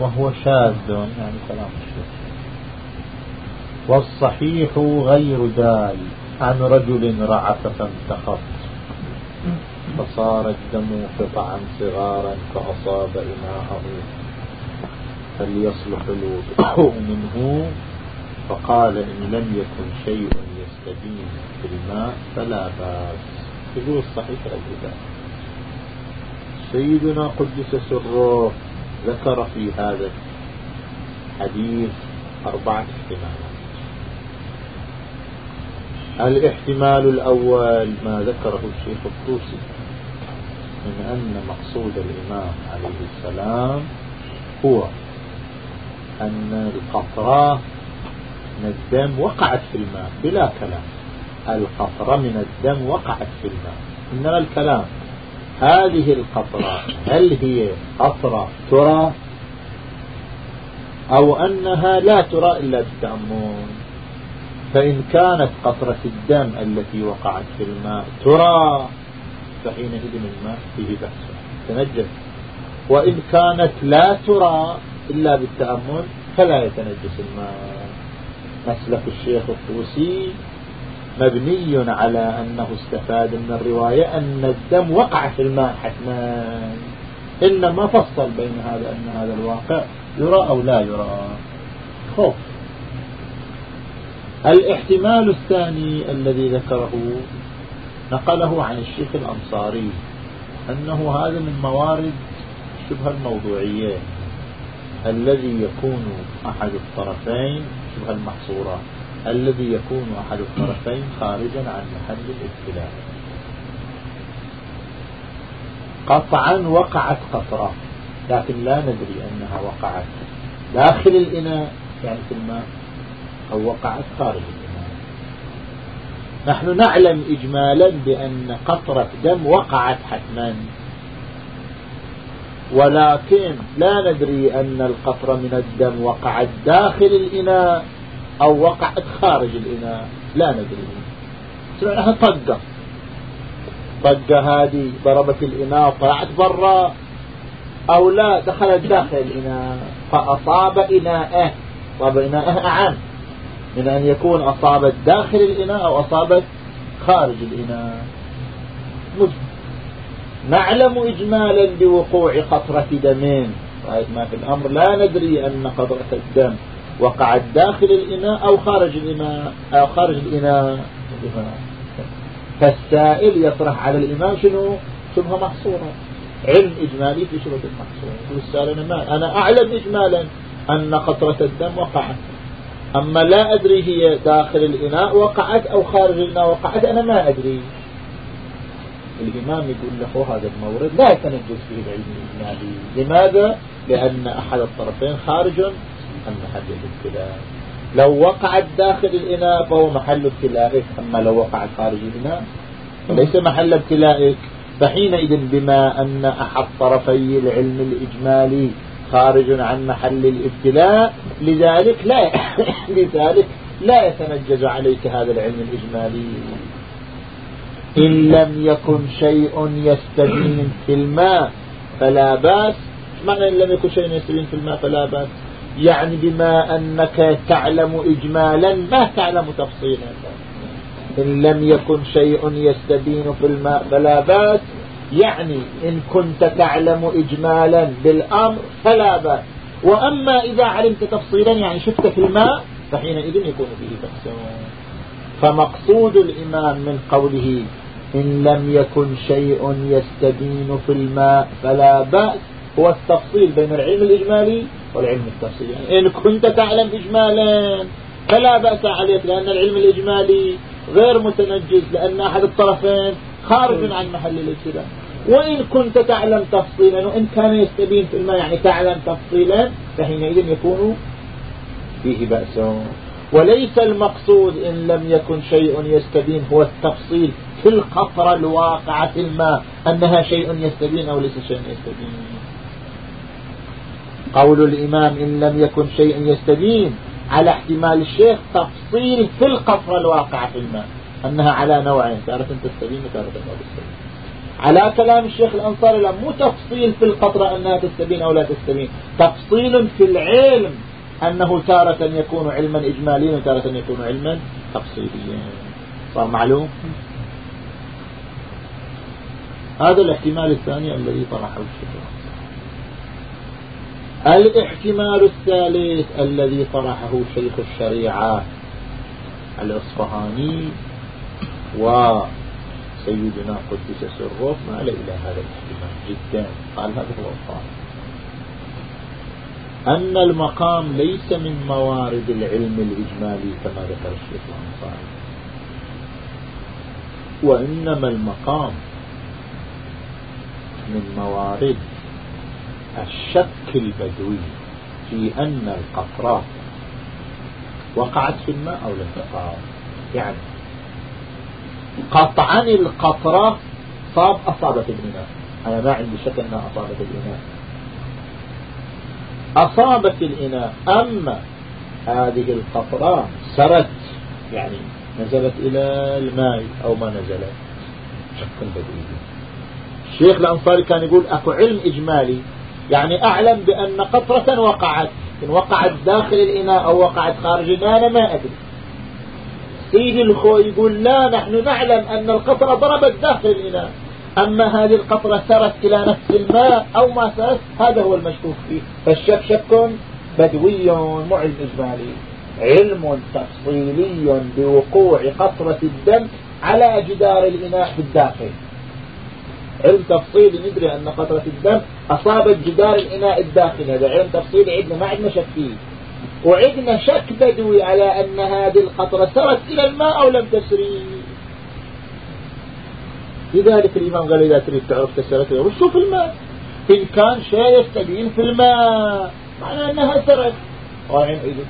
وهو شاذ يعني كلام الشيخ. والصحيح غير دال عن رجل رعف فانتخط فصار الدم قطعا صغارا فأصاب إناءه فليصلح الوضوء منه فقال إن لم يكن شيء يستدين في الماء فلا بأس. يقول الصحيح الكتاب سيدنا قدس سره ذكر في هذا الحديث أربعة احتمالات. الاحتمال الأول ما ذكره الشيخ الطوسي من أن مقصود الإمام عليه السلام هو أن القطرة من الدم وقعت في الماء بلا كلام. القطرة من الدم وقعت في الماء. إنما الكلام هذه القطرة هل هي قطرة ترى؟ أو أنها لا ترى إلا بالتأمل فإن كانت قطرة الدم التي وقعت في الماء ترى فحينئذ الماء فيه بأس. تنجس. وإن كانت لا ترى إلا بالتأمل فلا يتنجس الماء. مسلك الشيخ الطوسي مبني على أنه استفاد من الرواية أن الدم وقع في الماء حتما. إنما فصل بين هذا أن هذا الواقع يرى أو لا يرى. خوف. الاحتمال الثاني الذي ذكره نقله عن الشيخ الأنصاري أنه هذا من موارد شبه الموضوعية الذي يكون أحد الطرفين شبه المحصورة الذي يكون أحد الطرفين خارجا عن محل الابتلاء. قطعا وقعت قطرة لكن لا ندري أنها وقعت. داخل الإناء يعني في الماء أو وقعت خارج الإناء. نحن نعلم إجمالا بأن قطرة دم وقعت حتما. ولكن لا ندري أن القطرة من الدم وقعت داخل الإناء. أو وقعت خارج الإناء. لا ندري. سمعناها طقة. طقة هذه ضربت الإناء طلعت برا. أو لا دخلت داخل الإناء. فأصاب إناءه. أصاب إناءه أعم. من أن يكون أصابت داخل الإناء أو أصابت خارج الإناء. نعلم إجمالا بوقوع قطرة دمين. رأيت ما في الأمر. لا ندري أن قطرة الدم وقعت داخل الإناء أو خارج الإناء أو خارج الإناء. فالسائل يطرح على الإمام شنو؟ شبهة محصورة علم إجمالي في شبهة المحصورة والسائل أنا, ما أنا أعلم إجمالا أن قطرة الدم وقعت. أما لا أدري هي داخل الإناء وقعت أو خارج الإناء وقعت أنا ما أدري. الإمام يقول له هذا المورد لا يتنجز فيه العلم الإجمالي. لماذا؟ لأن أحد الطرفين خارج عن محل الابتلاء؟ لو وقعت داخل الإناء فهو محل ابتلائك أما لو وقعت خارج الإناء فليس محل ابتلائك. فحينئذ بما أن أحد طرفي العلم الإجمالي خارج عن محل الابتلاء لذلك لا لذلك لا يتنجز عليك هذا العلم الإجمالي. إن لم يكن شيء يستبين في الماء فلا بأس. معنى إن لم يكن شيء يستبين في الماء فلا بأس. يعني بما أنك تعلم إجمالا ما تعلم تفصيلا. إن لم يكن شيء يستبين في الماء فلا بأس. يعني إن كنت تعلم إجمالا بالأمر فلا بأس. وأما إذا علمت تفصيلا يعني شفت في الماء فحينئذ يكون فيه بأس فمقصود الإمام من قوله إن لم يكن شيء يستبين في الماء فلا بأس. هو التفصيل بين العلم الإجمالي والعلم التفصيلي. يعني إن كنت تعلم إجمالا فلا بأس عليك لأن العلم الإجمالي غير متنجز لأن أحد الطرفين خارج عن محل الابتداء. وإن كنت تعلم تفصيلا وإن كان يستبين في الماء يعني تعلم تفصيلا فحينئذ يكون فيه بأس. وليس المقصود إن لم يكن شيء يستبين هو التفصيل في القطرة الواقعة في الماء أنها شيء يستبين أو ليس شيء يستبين. قول الإمام إن لم يكن شيء يستبين على احتمال الشيخ تفصيل في القطرة الواقعة في الماء أنها على نوعين تارة تستبين وتارة لا تستبين على كلام الشيخ الأنصاري لا مو تفصيل في القطرة أنها تستبين أو لا تستبين تفصيل في العلم أنه تارة يكون علما إجماليا وتارة يكون علما تفصيليا. صار معلوم؟ هذا الاحتمال الثاني الذي طرحه الشيخ. الاحتمال الثالث الذي طرحه شيخ الشريعة الإصفهاني وسيدنا قدس سره مال إلى هذا الاحتمال جدا. قال هذا هو الصالح أن المقام ليس من موارد العلم الإجمالي كما ذكر الشيخ الأنصاري. وإنما المقام من موارد الشك البدوي في أن القطرات وقعت في الماء أو لم تقع. يعني قطعا القطرة صاب أصابت الإناء أنا ما عندي شك أنها أصابت الإناء أصابت الإناء أما هذه القطرة سرت يعني نزلت إلى الماء أو ما نزلت. شك بدوي. الشيخ الأنصاري كان يقول أكو علم إجمالي يعني أعلم بأن قطرة وقعت إن وقعت داخل الإناء أو وقعت خارج الإناء أنا ما أدري. سيدي الخو يقول لا نحن نعلم أن القطرة ضربت داخل الإناء. أما هذه القطرة سرت إلى نفس الماء أو ما سرت هذا هو المشكوك فيه. فالشك شك بدوي مو علم إجمالي. علم تفصيلي بوقوع قطرة الدم على جدار الإناء في الداخل. علم تفصيلي ندري أن قطرة الدم أصابت جدار الإناء الداخلي. هذا علم تفصيلي عندنا ما عندنا شك فيه. وعندنا شك بدوي على أن هذه القطرة سرت إلى الماء أو لم تسري. لذلك الإمام قال إذا تريد تعرف تسرت وشوف الماء. إن كان شيء يستبين في الماء. معنى أنها سرت. رايحين إذا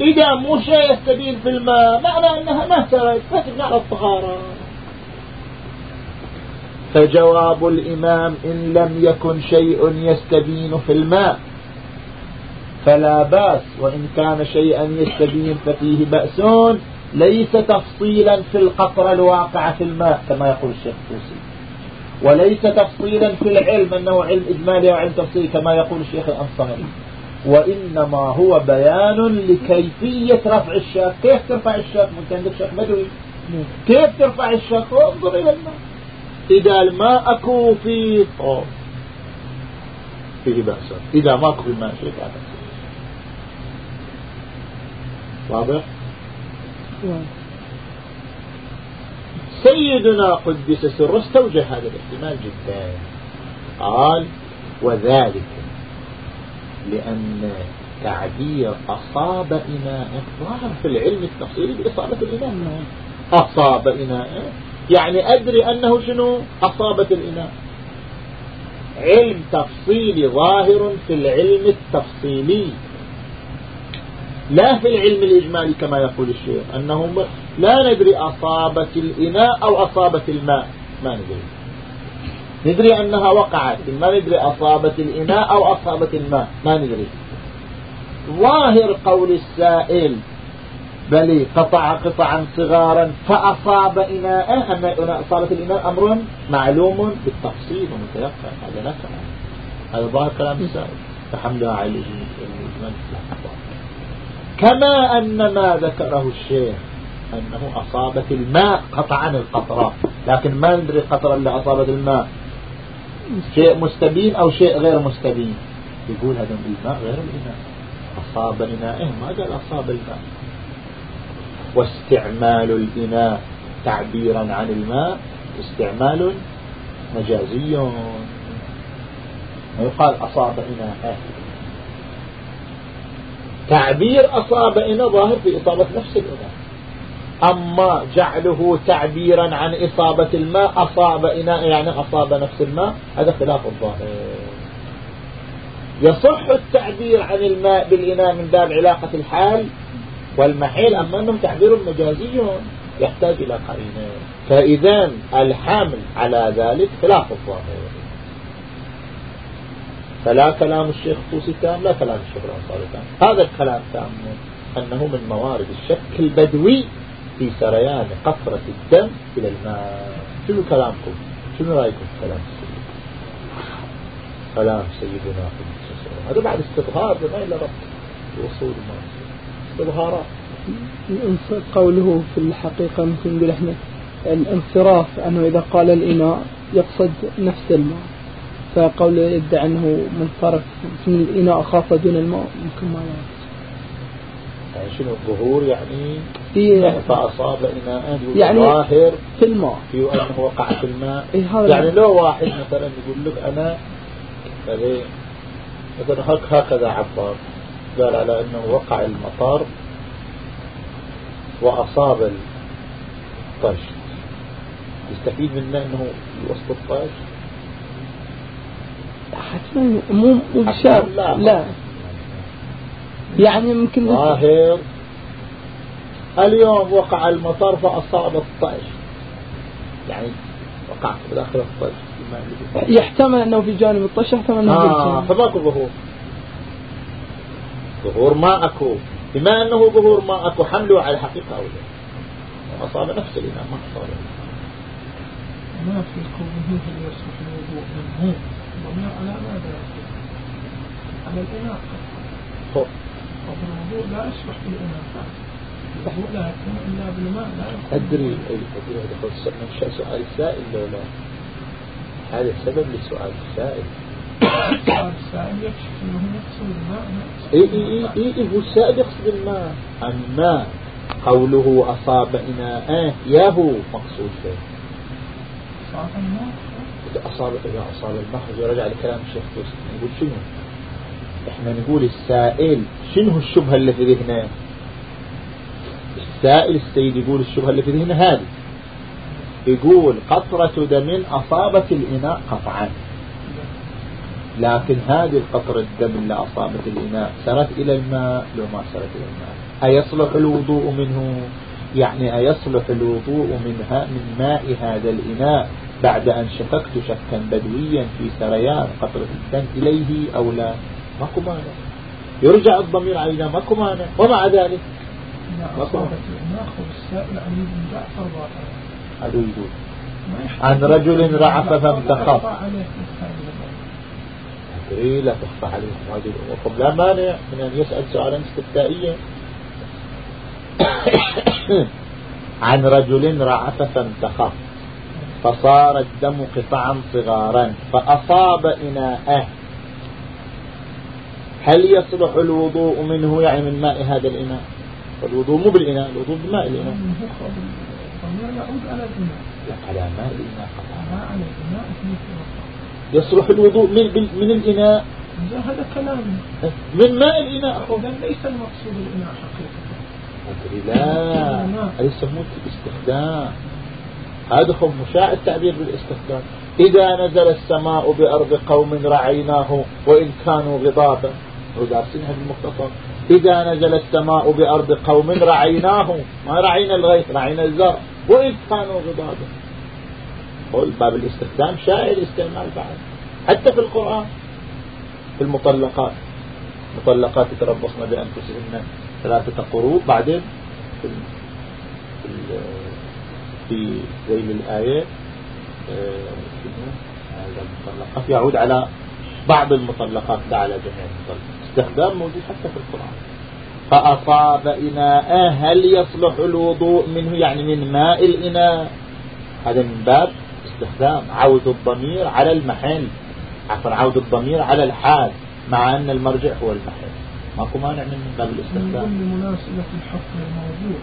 إذا مو شيء يستبين في الماء معنى أنها ما سرت. فتبنى على الطهارة فجواب الإمام إن لم يكن شيء يستبين في الماء فلا بأس وإن كان شيئا يستبين ففيه بأس ليس تفصيلا في القطرة الواقعة في الماء كما يقول الشيخ توسي وليس تفصيلا في العلم أنه علم إجمالي أو علم تفصيلي كما يقول الشيخ الأنصاري. وإنما هو بيان لكيفية رفع الشاك كيف ترفع الشاك ممكن عندك شاك بدوي؟ كيف ترفع الشاك انظر إلى الماء. إذا الماء أكو فيه طول فيه بأس. إذا ما أكو في الماء شيء لا بأس واضح؟ سيدنا قدس سر استوجه هذا الاحتمال جدا. قال وذلك لأن تعبير أصاب إناء. ظاهر في العلم التفصيلي بإصابة الإناء. أصاب إناء. يعني أدري أنه شنو؟ أصابت الإناء. علم تفصيلي ظاهر في العلم التفصيلي. لا في العلم الإجمالي كما يقول الشيخ أنه لا ندري أصابت الإناء أو أصابت الماء. ما ندري. ندري أنها وقعت ما ندري أصابت الإناء أو أصابت الماء. ما ندري. ظاهر قول السائل بل قطع قطعا صغارا فأصاب إناء أن أصابت الإناء أمر معلوم بالتفصيل ومتيقن هذا لا كلام. هذا ظاهر كلام السائل. لله عليه كما أن ما ذكره الشيخ أنه أصابت الماء قطعا القطرة لكن ما ندري القطرة اللي أصابت الماء. شيء مستبين أو شيء غير مستبين؟ يقول هذا الماء غير الإناء. أصاب إنائه ما قال أصاب الماء؟ واستعمال الإناء تعبيرا عن الماء استعمال مجازي. يقال أصاب إناء تعبير أصاب إناء ظاهر في إصابة نفس الإناء. أما جعله تعبيرا عن إصابة الماء أصاب إناء يعني أصاب نفس الماء هذا خلاف الظاهر. يصح التعبير عن الماء بالإناء من باب علاقة الحال والمحيل أما أنه تعبير مجازي يحتاج إلى قرينة. فإذا الحامل على ذلك خلاف الظاهر. فلا كلام الشيخ طوسي تام لا كلام الشيخ الأنصاري تام هذا الكلام تام أنه من موارد الشك البدوي في سريان قطرة الدم إلى الماء. شنو كلامكم؟ شنو رأيكم في كلام السيد؟ كلام سيدنا هذا بعد استظهار ما إلا ربط الوصول ما استظهارات قوله في الحقيقة ممكن نقول إحنا الانصراف أنه إذا قال الإناء يقصد نفس الماء. فقول يدعي أنه منصرف من الإناء خاصة دون الماء ممكن ما يعني شنو الظهور يعني؟ إيه فأصاب إناء يعني ظاهر في الماء. في أنه وقع في الماء. إيه يعني لو واحد مثلا يقول لك أنا مثلا هكذا عبر. قال على أنه وقع المطر وأصاب الطشت يستفيد منه أنه وسط الطشت حتما مو مو بشرط. لا, لا. يعني ممكن ظاهر. اليوم وقع المطر فأصاب الطشت يعني وقع في داخل الطشت يحتمل أنه في جانب الطش يحتمل أنه آه فماكو ظهور. ظهور ما أكو. بما أنه ظهور ما أكو حمله على الحقيقة أو لا. أصاب نفس الإمام ما أصاب ما في قوله هل يصلح الوضوء منه ضمير على ماذا على الإناء طب الوضوء لا يصلح بالإناء الوضوء لا يكون إلا بالماء لا أدري أدري هذا سؤال السائل لو لا. هذا سبب للسؤال السائل إي إي إي هو السائل يقصد الماء الماء قوله أصاب إناء ياهو مقصود فيه أصاب إذا أصاب إذا أصاب الماء رجع لكلام الشيخ يوسف نقول شنو إحنا نقول السائل شنو الشبهة اللي في ذهنه السائل السيد يقول الشبهة اللي في ذهنه هذه يقول قطرة دم أصابت الإناء قطعا لكن هذه القطرة الدم اللي أصابت الإناء سرت إلى الماء لو ما سرت إلى الماء. أيصلح الوضوء منه؟ يعني أيصلح الوضوء منها من ماء هذا الإناء بعد أن شككت شكا بدويا في سريان قطرة الدم إليه أو لا؟ ماكو مانع يرجع الضمير علينا ماكو مانع ومع ذلك ماكو مانع عن رجل رعف فامتخف أدري لا تخفى عليهم هذه الأمور لا مانع من أن يسأل سؤالا استفتائيا عن رجل رعف فامتخف فصار الدم قطعا صغارا فأصاب إناءه هل يصلح الوضوء منه يعني من ماء هذا الإناء الوضوء مو بالإناء الوضوء بماء الإناء يعود على الإناء على ماء الإناء يصلح الوضوء من, من الإناء. هذا كلام. من ماء الإناء. إذا ليس المقصود الإناء حقيقة. لا. هذا يسموه الاستخدام. هذا هم مشاع التعبير بالاستخدام. إذا نزل السماء بأرض قوم رعيناه وإن كانوا غضابا. ودارسينها بالمختصر إذا نزل السماء بأرض قوم رعيناه. ما رعينا الغيث رعينا الزرع. وإن كانوا غضابا. قول باب الاستخدام شائع الاستعمال بعد حتى في القرآن في المطلقات. مطلقات يتربصن بأنفسهن ثلاثة قروب بعدين في في ذيل الآية هذا المطلقات. يعود على بعض المطلقات لا على جميع المطلقات. استخدام موجود حتى في القرآن. فأصاب إناء هل يصلح الوضوء منه؟ يعني من ماء الإناء. هذا من باب استخدام عود الضمير على المحل. عفوا عود الضمير على الحال مع أن المرجع هو المحل. ماكو مانع من باب الاستخدام. من مناسبة الحكم الموجود.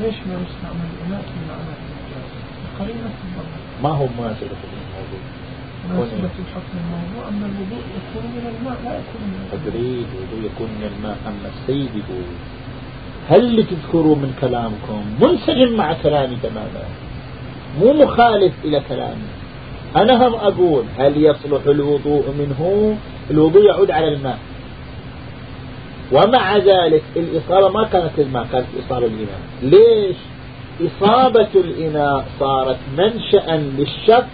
ليش ما يستعمل الإناء في معنى المجاز؟ قرينة الضمير. ما هو مناسبة الموجود مناسبة الحكم الموضوع أن الوضوء يكون من الماء لا يكون من الماء أدري الوضوء يكون من الماء أما السيد يقول هل اللي تذكروا من كلامكم منسجم مع كلامي تماما. مو مخالف إلى كلامي. أنا هم أقول هل يصلح الوضوء منه؟ الوضوء يعود على الماء. ومع ذلك الإصابة ما كانت الماء كانت إصابة الإناء ليش؟ إصابة الإناء صارت منشأ للشك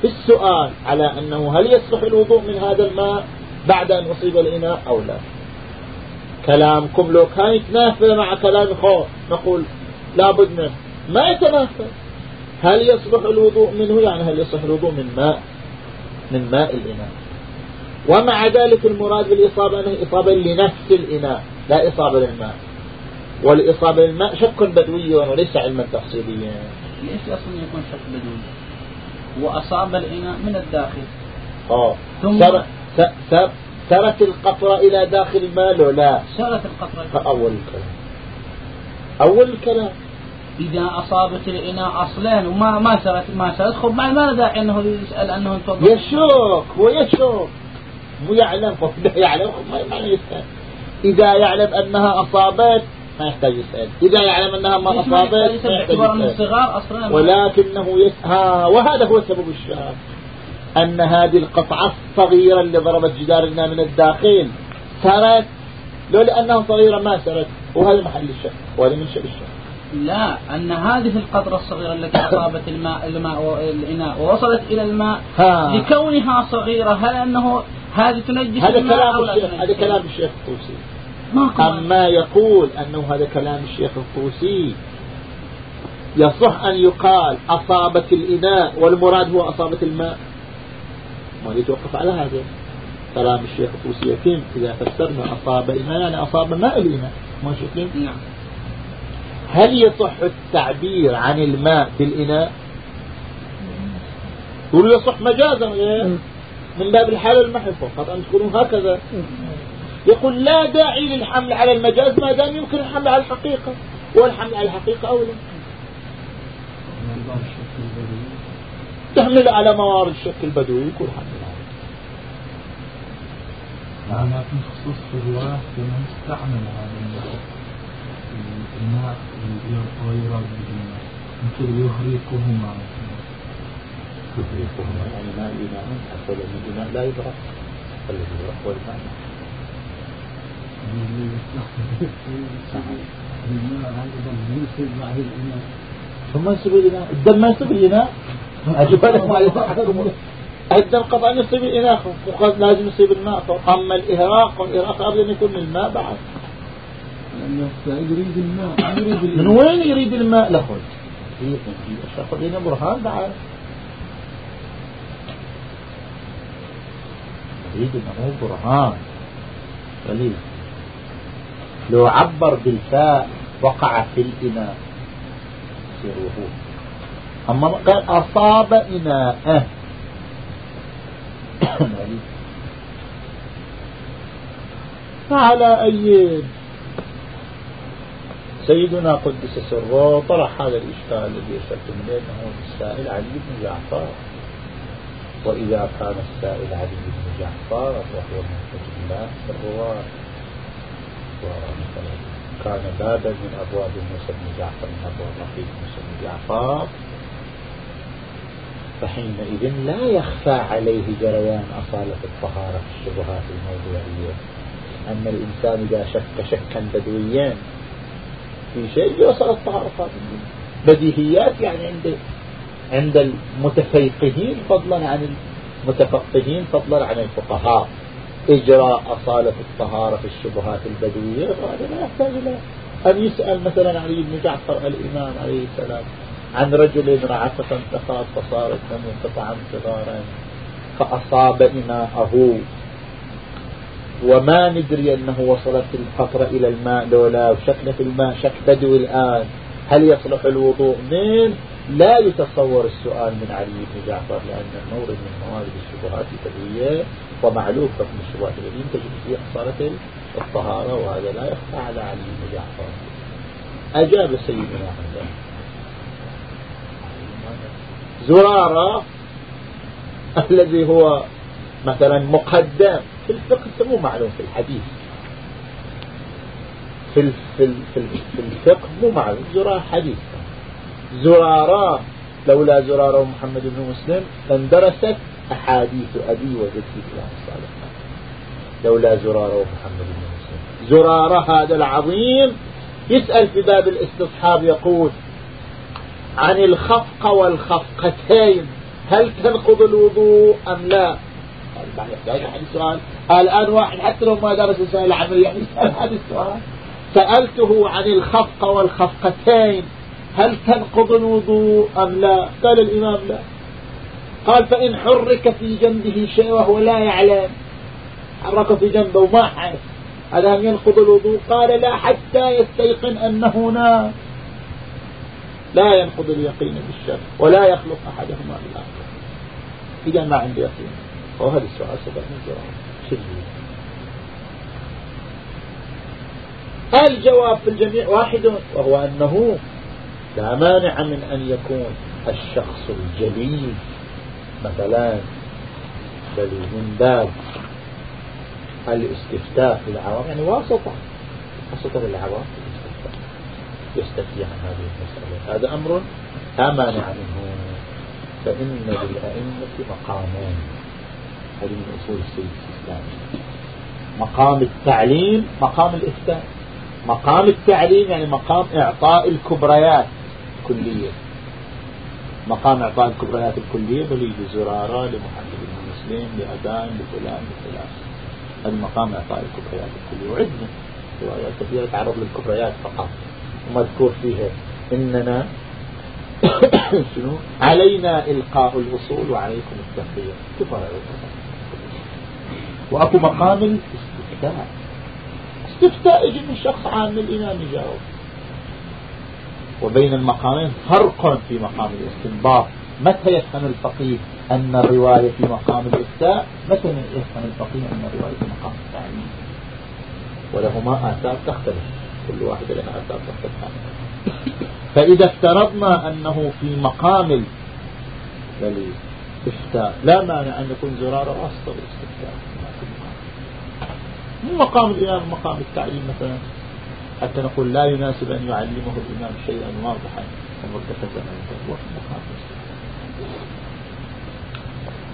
في السؤال على أنه هل يصلح الوضوء من هذا الماء بعد أن أصيب الإناء أو لا. كلامكم لو كان يتنافى مع كلام خوف نقول لابد منه. ما يتنافى. هل يصلح الوضوء منه؟ يعني هل يصلح الوضوء من ماء؟ من ماء الإناء. ومع ذلك المراد بالإصابة أنه إصابة لنفس الإناء لا إصابة للماء. والإصابة للماء شك بدوي وليس علما تفصيليا. ليش أصلا يكون شك بدوي؟ وأصاب الإناء من الداخل. آه. ثم سر سرت القطرة إلى داخل الماء ولا لا؟ سرت القطرة. أول الكلام. أول الكلام. إذا أصابت الإناء أصلين وما ما سرت ما سرت. خب ما داعي أنه يسأل أنه انتوضح يشك هو يشك مو يعلم فإذا يعلم ما يسأل. إذا يعلم أنها أصابت ما يحتاج يسأل. إذا يعلم أنها ما أصابت ما يحتاج يسأل. الصغار أصلا. ولكنه يسأل وهذا هو سبب الشهر أن هذه القطعة الصغيرة اللي ضربت جدارنا من الداخل سرت. لو لأنها صغيرة ما سرت وهذا محل الشك وهذا من شر الشك لا أن هذه القطرة الصغيرة التي أصابت الماء الماء الإناء ووصلت إلى الماء ها. لكونها صغيرة هل أنه هذه تنجس هذا كلام الشيخ هذا كلام الشيخ الطوسي. أما يقول أنه هذا كلام الشيخ الطوسي يصح أن يقال أصابت الإناء والمراد هو أصابت الماء. ما يتوقف على هذا؟ كلام الشيخ الطوسي يتم إذا فسرنا أصاب إناء يعني أصاب ماء الإناء ما شكل نعم. هل يصح التعبير عن الماء بالإناء يقول يصح مجازا من باب الحال والمحل فقط أن تكونوا هكذا. يقول لا داعي للحمل على المجاز ما دام يمكن الحمل على الحقيقة والحمل على الحقيقة أولى. تحمل على موارد الشك البدوي يكون حمل عليه لكن خصوص في الرواية بأنه استعمل هذا الماء ويراد بالماء مثل يهريكهما يهريكهما يعني ماء الإناء لا الذي هو الماء ثم يصيب الإناء الدم ما الإناء الدم قطعا يصيب الإناء وقد لازم يصيب الماء. أما الإهراق والإهراق أبدا يكون من الماء بعد. يريد الماء يريد من وين يريد الماء؟ لخذ الشيخ لنا برهان بعد يريد إنه برهان. قليل لو عبر بالفاء وقع في الإناء يصير وهو. أما قال أصاب إناءه. فعلى أي سيدنا قدس سره طرح هذا الإشكال الذي يشترك من أنه السائل علي بن جعفر. وإذا كان السائل علي بن جعفر وهو منتج الله في الرواة ومثلا كان بابا من أبواب موسى بن جعفر من أبواب رفيق موسى بن جعفر. فحينئذ لا يخفى عليه جريان أصالة الطهارة في الشبهات الموضوعية. أن الإنسان إذا شك شكا بدويا في شيء يوصل الطهارة بديهيات يعني عند عند المتفيقهين فضلا عن المتفقهين فضلا عن الفقهاء. إجراء أصالة الطهارة في الشبهات البدوية هذا لا يحتاج إلى أن يسأل مثلا علي بن جعفر الإمام عليه السلام عن رجل رعف فانتقى فصار الدم قطعا صغارا فأصاب إناءه. وما ندري أنه وصلت القطرة إلى الماء لولا في الماء شك بدوي الآن. هل يصلح الوضوء؟ منه لا يتصور السؤال من علي بن جعفر لأن المورد من موارد الشبهات البدوية ومعلوم حكم الشبهات البدوية. تجد فيه أصالة الطهارة وهذا لا يخفى على علي بن جعفر. أجاب سيدنا حمزة زرارة الذي هو مثلا مقدم. في الفقه مو معلوم في الحديث. في في في الفقه مو معلوم زرارة حديث. زرارة لولا زرارة ومحمد بن مسلم اندرست أحاديث أبي وجدي في الصالح لولا زرارة ومحمد بن مسلم. زرارة هذا العظيم يسأل في باب الاستصحاب يقول عن الخفقة والخفقتين هل تنقض الوضوء أم لا؟ يحتاج أحد السؤال الآن واحد حتى لو ما درس السؤال العملي يعني يسأل هذا السؤال. سألته عن الخفقة والخفقتين هل تنقض الوضوء أم لا؟ قال الإمام لا. قال فإن حرك في جنبه شيء وهو لا يعلم. حرك في جنبه وما هذا أن ينقض الوضوء؟ قال لا حتى يستيقن أنه نام. لا ينقض اليقين بالشك ولا يخلق أحدهما بالآخر. إذا ما عندي يقين. وهذا السؤال سبب من جواب. الجواب في الجميع واحد وهو أنه لا مانع من أن يكون الشخص الجليل مثلا بل من باب الاستفتاء في العوام يعني واسطة واسطة للعوام يستفتي عن هذه المسألة. هذا أمر لا مانع منه. فإن للأئمة مقامان هذه من أصول السيد الإسلامي مقام التعليم مقام الإفتاء. مقام التعليم يعني مقام إعطاء الكبريات الكلية. مقام إعطاء الكبريات الكلية بل لزرارة لمحمد بن مسلم لأذان لفلان لفلان. هذا مقام إعطاء الكبريات الكلية. وعندنا روايات كثيرة تعرض للكبريات فقط. ومذكور فيها إننا شنو؟ علينا إلقاء الأصول وعليكم التنبيه كفر وأكو مقام الاستفتاء. استفتاء يجي من شخص عام الإمام يجاوب وبين المقامين فرق في مقام الاستنباط. متى يفهم الفقيه أن الرواية في مقام الإفتاء؟ متى يفهم الفقيه أن الرواية في مقام التعليم ولهما آثار تختلف. كل واحدة لها آثار تختلف. فإذا افترضنا أنه في مقام الإفتاء لا مانع أن يكون زرار واسطة بالاستفتاء مو مقام الإمام مقام التعليم مثلا. حتى نقول لا يناسب أن يعلمه الإمام شيئا واضحا ومرتكزا هو في مقام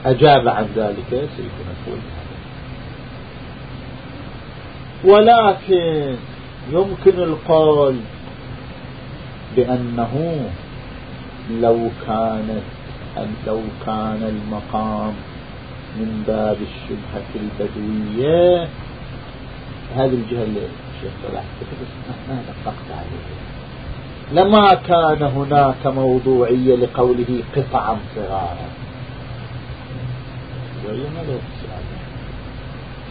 أجاب عن ذلك سيكون الفول ولكن يمكن القول بأنه لو كانت لو كان المقام من باب الشبهة البدوية هذه الجهة اللي الشيخ صلاح ما نطقت عليه لما كان هناك موضوعية لقوله قطعا صغارا.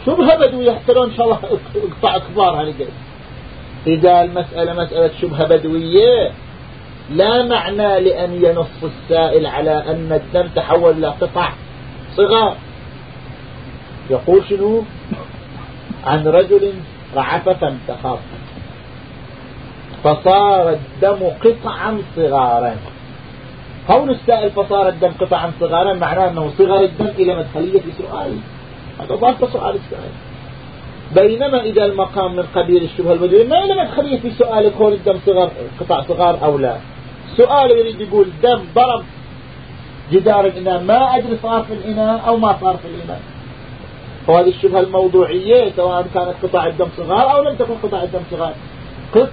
شبهة بدوية يحترون إن شاء الله اقطع كبار هالقد إذا المسألة مسألة شبهة بدوية لا معنى لأن ينص السائل على أن الدم تحول إلى قطع صغار. يقول شنو؟ عن رجل رعف فانتخر فصار الدم قطعا صغارا. كون السائل فصار الدم قطعا صغارا معناه أنه صغر الدم إلى مدخلية سؤال هذا ضابط سؤال السائل. بينما إذا المقام من قبيل الشبهة البدوية ما إلى مدخلية في سؤال كون الدم صغر قطع صغار أو لا؟ سؤال يريد يقول دم ضرب جدار الإناء ما أدري صار في الإناء أو ما صار في الإناء. وهذه الشبهة الموضوعية سواء كانت قطع الدم صغار أو لم تكن قطع الدم صغار. قط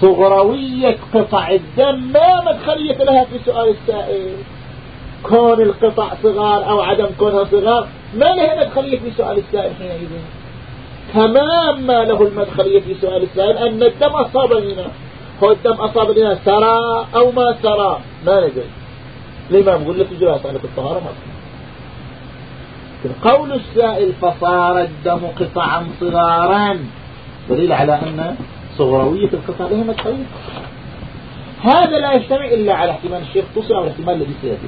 صغروية قطع الدم ما مدخلية لها في سؤال السائل. كون القطع صغار أو عدم كونها صغار ما لها مدخلية في سؤال السائل حينئذ. تمام ما له المدخلية في سؤال السائل أن الدم أصاب هنا هو الدم أصاب هنا سرى أو ما سرى؟ ما ندري. لما نقول لك إجراء صالة الطهارة ما قول السائل فصار الدم قطعا صغارا دليل على أن صغروية القطع لها مدخلية هذا لا يجتمع إلا على احتمال الشيخ تصل أو الاحتمال الذي سيأتي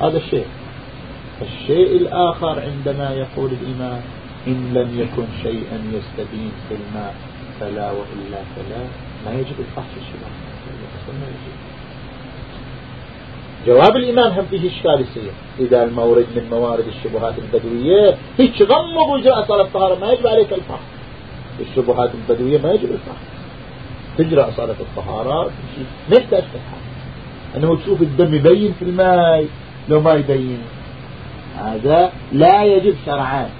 هذا الشيء. الشيء الآخر عندما يقول الإمام إن لم يكن شيئا يستبين في الماء فلا وإلا فلا. ما يجب الفحص يجب. جواب الإمام هم فيه إشكال يصير. إذا المورد من موارد الشبهات البدوية هيك غمض وجاء صلاة الطهارة ما يجب عليك الفحص. الشبهات البدوية ما يجب الفحص. تجرى صلاة الطهارة ما يحتاج تفحص أنه تشوف الدم يبين في الماء لو ما يبين. هذا لا يجب شرعان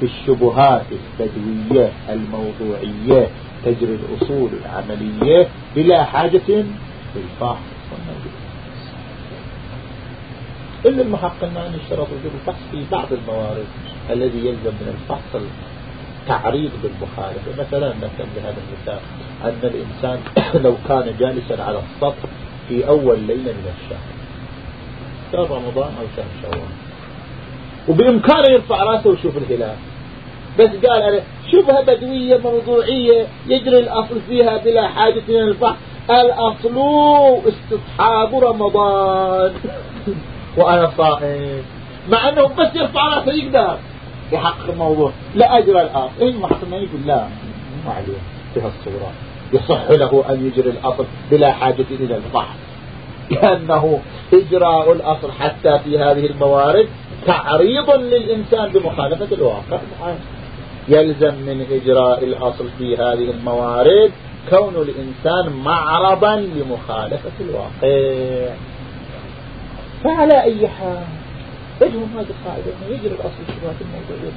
في الشبهات البدوية الموضوعية تجري الأصول العملية بلا حاجة للفحص إلا المحقق ما أن اشترط وجوب الفحص في بعض الموارد الذي يلزم من الفحص تعريض بالمخالفة مثلا مثلا بهذا المثال أن الإنسان لو كان جالسا على السطح في أول ليلة من الشهر شهر رمضان أو شهر شوال وبإمكانه يرفع رأسه ويشوف الهلال. بس قال أنا شبهة بدوية موضوعية يجري الأصل فيها بلا حاجة من الفحص. الأصل استصحاب رمضان. وأنا صائم مع أنه بس يرفع راسه يقدر. يحقق الموضوع. لا أجرى الأصل إيه ما حصلنا يقول لا. ما عليه في هالصورة يصح له أن يجري الأصل بلا حاجة إلى الفحص. لأنه إجراء الأصل حتى في هذه الموارد تعريض للإنسان بمخالفة الواقع. يلزم من إجراء الأصل في هذه الموارد كون الإنسان معرضا لمخالفة الواقع. فعلى أي حال وجههم هذه القاعدة أنه يجري الأصل الشبهات الموضوعية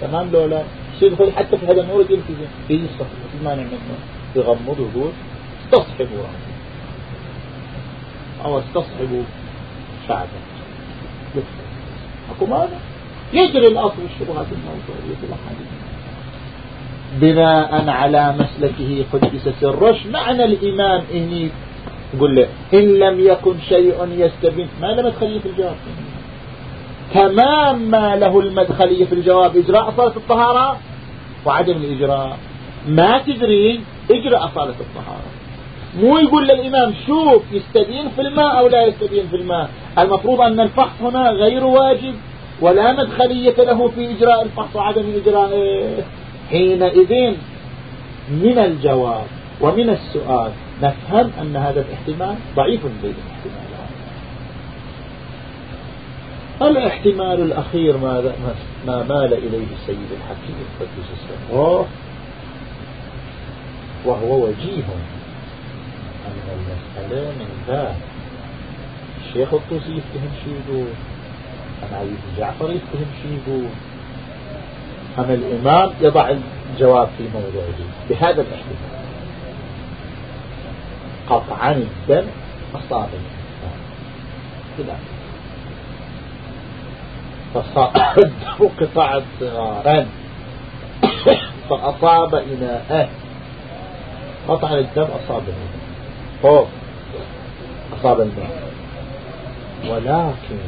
تمام؟ لولا يدخل حتى في هذا المورد يلتزم الصف ما نعمل يغمض ويقول استصحبوا أو استصحبوا شعبا أكو ماذا؟ يجري الأصل الشبهات الموضوعية في الأحاديث. بناء على مسلكه قدس سرش معنى الإمام إني يقول له إن لم يكن شيء يستبين. ما لم تخليه في الجواب. تمام ما له المدخلية في الجواب. إجراء أصالة الطهارة وعدم الإجراء. ما تدرين إجراء أصالة الطهارة. مو يقول للإمام شوف يستدين في الماء أو لا يستدين في الماء. المفروض أن الفحص هنا غير واجب ولا مدخلية له في إجراء الفحص وعدم إجرائه حينئذ من الجواب ومن السؤال. نفهم أن هذا الاحتمال ضعيف بين الاحتمالات الاحتمال الأخير ما, ما مال إليه السيد الحكيم قدس السلام وهو وجيه أن المسألة من باب الشيخ الطوسي يفتهم شي يقول أنا بن جعفر يفتهم شي يقول أما الإمام يضع الجواب في موضعه بهذا الاحتمال. قطعا الدم أصاب كذا. فصار الدم قطعا صغارا فأصاب إناءه. قطعا الدم أصاب الإناء فوق أصاب الماء. ولكن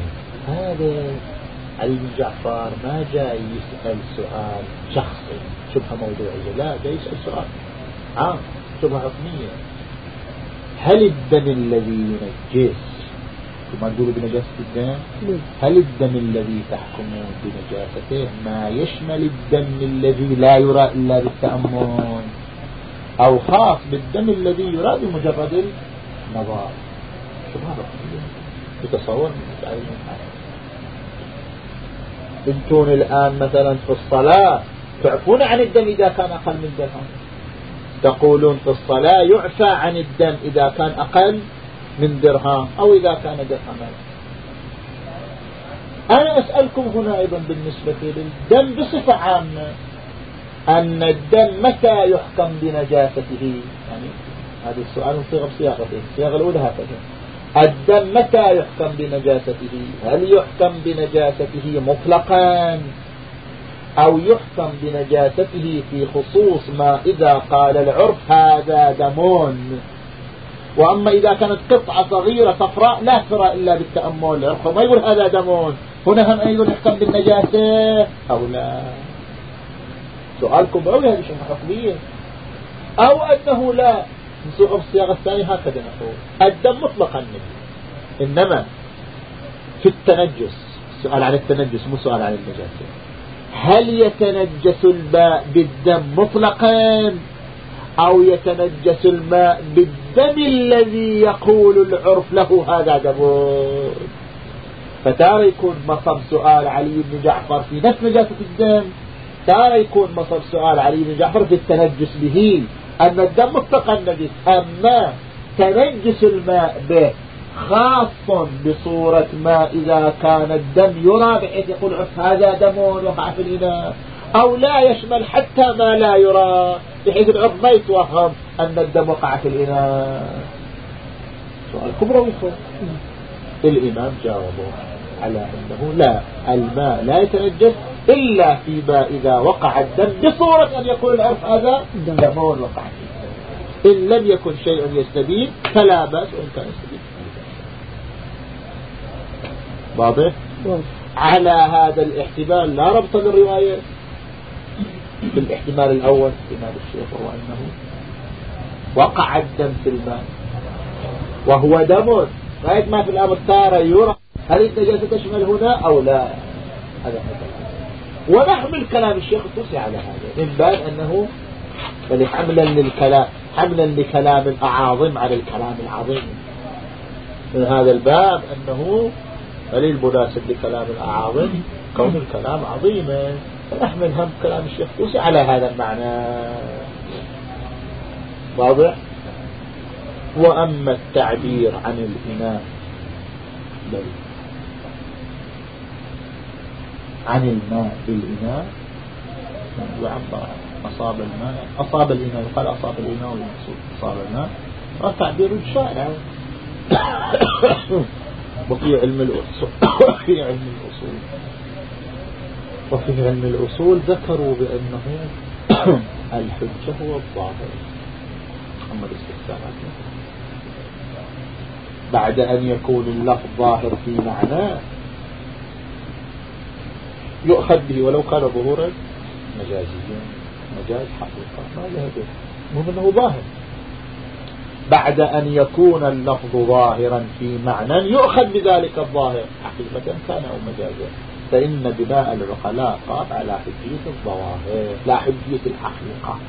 هذا علي جعفر ما جاي يسأل سؤال شخصي. شبهة موضوعية لا جاي يسأل سؤال عام. شبهة حكمية هل الدم الذي ينجس كما نقول بنجاسة الدم هل الدم الذي تحكمون بنجاسته؟ ما يشمل الدم الذي لا يرى إلا بالتأمل أو خاص بالدم الذي يرى بمجرد حكمية يتصور من مسائل انتون الآن مثلا في الصلاة تعفون عن الدم إذا كان أقل من درهم. تقولون في الصلاة يعفى عن الدم إذا كان أقل من درهم أو إذا كان درهما. أنا أسألكم هنا أيضا بالنسبة للدم بصفة عامة أن الدم متى يحكم بنجاسته؟ يعني هذا السؤال صيغة بصياغتين الصياغة الأولى هكذا. الدم متى يحكم بنجاسته؟ هل يحكم بنجاسته مطلقا؟ أو يحكم بنجاسته في خصوص ما إذا قال العرف هذا دمون. وأما إذا كانت قطعة صغيرة صفراء لا ترى إلا بالتأمل. العرف ما يقول هذا دمون. هنا هم أيضا يحكم بالنجاسة. أو لا. سؤالكم أولى هذه شيء حكمية أو أنه لا. نسوق الصياغة الثانية هكذا نقول. الدم مطلقا إنما في التنجس. سؤال عن التنجس مو سؤال عن النجاسة. هل يتنجس الماء بالدم مطلقا أو يتنجس الماء بالدم الذي يقول العرف له هذا دم؟ فتارة يكون مصب سؤال علي بن جعفر في نفس نجاسة الدم. تارة يكون مصب سؤال علي بن جعفر في التنجس به. أن الدم مطلقا نجس. أما تنجس الماء به خاص بصورة ما إذا كان الدم يرى بحيث يقول عف هذا دم وقع في الإناء. أو لا يشمل حتى ما لا يرى بحيث العرف ما يتوهم أن الدم وقع في الإناء. سؤال كبرى الإمام جاوبه على أنه لا الماء لا يتنجس إلا فيما إذا وقع الدم بصورة أن يكون العرف هذا دمون وقع فيه. إن لم يكن شيء يستبين فلا بأس وإن كان يستبين واضح؟ على هذا الاحتمال لا ربط للرواية بالاحتمال الأول احتمال الشيخ هو أنه وقع الدم في الماء. وهو دم. غاية ما في الأمر صار يرى هل النجاسة تشمل هنا أو لا؟ هذا ونحمل كلام الشيخ الطوسي على هذا. من باب أنه بل حملا للكلام حملا لكلام أعاظم على الكلام العظيم. من هذا الباب أنه المناسب لكلام الأعاظم كون الكلام عظيما فنحمل هم كلام الشيخ الطوسي على هذا المعنى. واضح؟ وأما التعبير عن الإناء بل عن الماء بالإناء يعبر أصاب الماء أصاب الإناء يقال أصاب الإناء والمقصود أصاب الماء. تعبير شائع. وفي علم الأصول. وفي علم الأصول. وفي علم الأصول. ذكروا بأنه الحجة هو الظاهر. أما الاستخدامات بعد أن يكون اللفظ ظاهر في معناه يؤخذ به ولو كان ظهورا مجازيا. مجاز حقيقة. ما له المهم أنه ظاهر. بعد أن يكون اللفظ ظاهرا في معنى يؤخذ بذلك الظاهر. حقيقة كان أو مجازا فإن بناء العقلاء قام على حجية الظواهر لا حجية الحقيقة.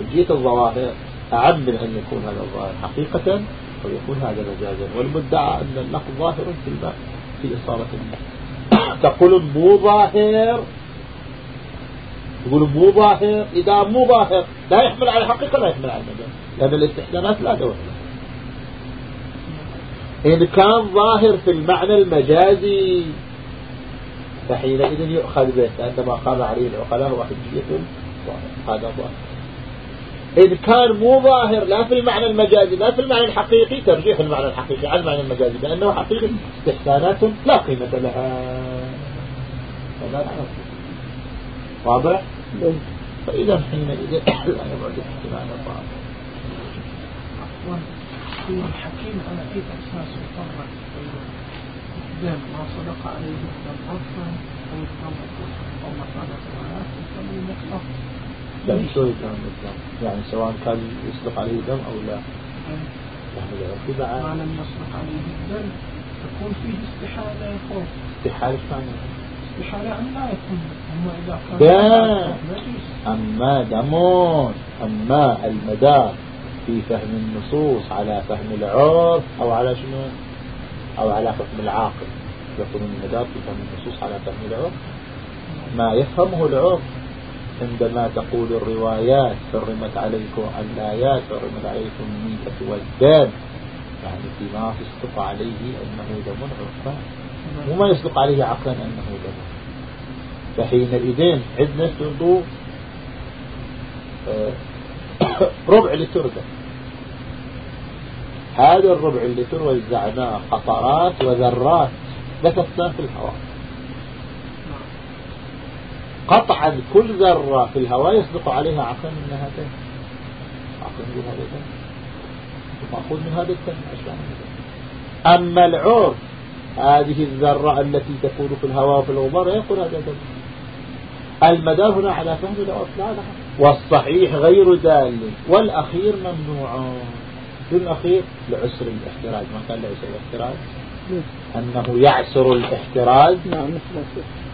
حجية الظواهر أعم من أن يكون هذا الظاهر حقيقة أو يكون هذا مجازا والمدعى أن اللفظ ظاهر في في إصابة الماء تقول مو ظاهر تقول مو ظاهر إذا مو ظاهر لا يحمل على الحقيقة لا يحمل على المجاز لأن الاستحسانات لا دور إن كان ظاهر في المعنى المجازي فحينئذ يؤخذ به عندما قام عليه العقلاء هو حجية هذا ظاهر. إن كان مو ظاهر لا في المعنى المجازي لا في المعنى الحقيقي ترجيح المعنى الحقيقي على المعنى المجازي لأنه حقيقة استحسانات لا قيمة لها. واضح؟ فإذا حينئذ لا يبعد احتمال في الحكيم على أي أساس يفرق الدم ما صدق عليه عرفا أو الدم أو مصادق الآيات يسمى مطلق. لا شو يدام الدم يعني سواء كان يصدق عليه دم أو لا. يعني ما لم يصدق عليه الدم تكون فيه استحالة خوف. استحالة ثانية. أما كان أما المدار في فهم النصوص على فهم العرف أو على شنو؟ أو على فهم العاقل. يكون المدار في فهم النصوص على فهم العرف. ما يفهمه العرف عندما تقول الروايات حرمت عليكم الآيات حرمت عليكم الميتة والدم. يعني فيما يصدق عليه أنه دم عرفان. وما يصدق عليه عقلا أنه دم فحينئذ عندنا تنظر آه، ربع لتر دم هذا الربع اللي وزعناه قطرات وذرات. لتفتان في الهواء. قطعا كل ذرة في الهواء يصدق عليها عقل من هذا. عقل من هذا. الدم مأخوذ من هذا الدم أما العرف هذه الذرة التي تكون في الهواء وفي الغبار يقول هذا دم المدار هنا على فهم لا والصحيح غير دال والأخير ممنوع. الأخير لعسر الاحتراج ما كان لعسر الاحتراج أنه يعسر الاحتراز. نعم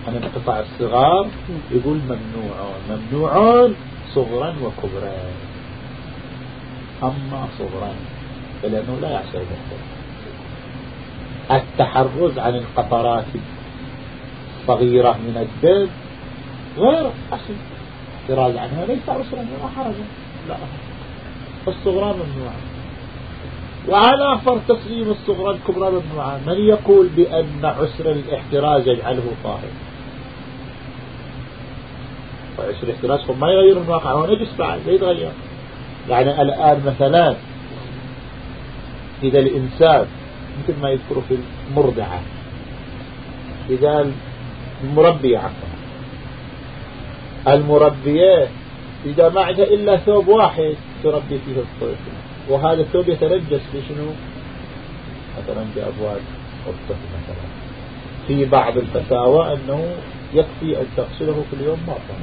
عن انقطاع الصغار يقول ممنوع ممنوع صغرا وكبرا. أما صغرا فلأنه لا يعسر الاحتراز. التحرز عن القطرات الصغيرة من الدم غير أصل. احتراز عنها ليس عسرا ولا حرجا. لا. الصغرى ممنوعة. وعلى فرض تسليم الصغرى الكبرى ممنوعة. من يقول بأن عسر الاحتراز يجعله طاهر؟ وعسر الاحتراز ما يغير الواقع هو نجس بعد يتغير. يعني الآن مثلا إذا الإنسان مثل ما يذكر في المرضعة. إذا المربي عفوا. المربية إذا ما عندها إلا ثوب واحد تربي فيه الطفل. وهذا الثوب يتنجس في شنو؟ مثلا بأبواب قطة مثلا. في بعض الفتاوى أنه يكفي أن تغسله في اليوم مرة.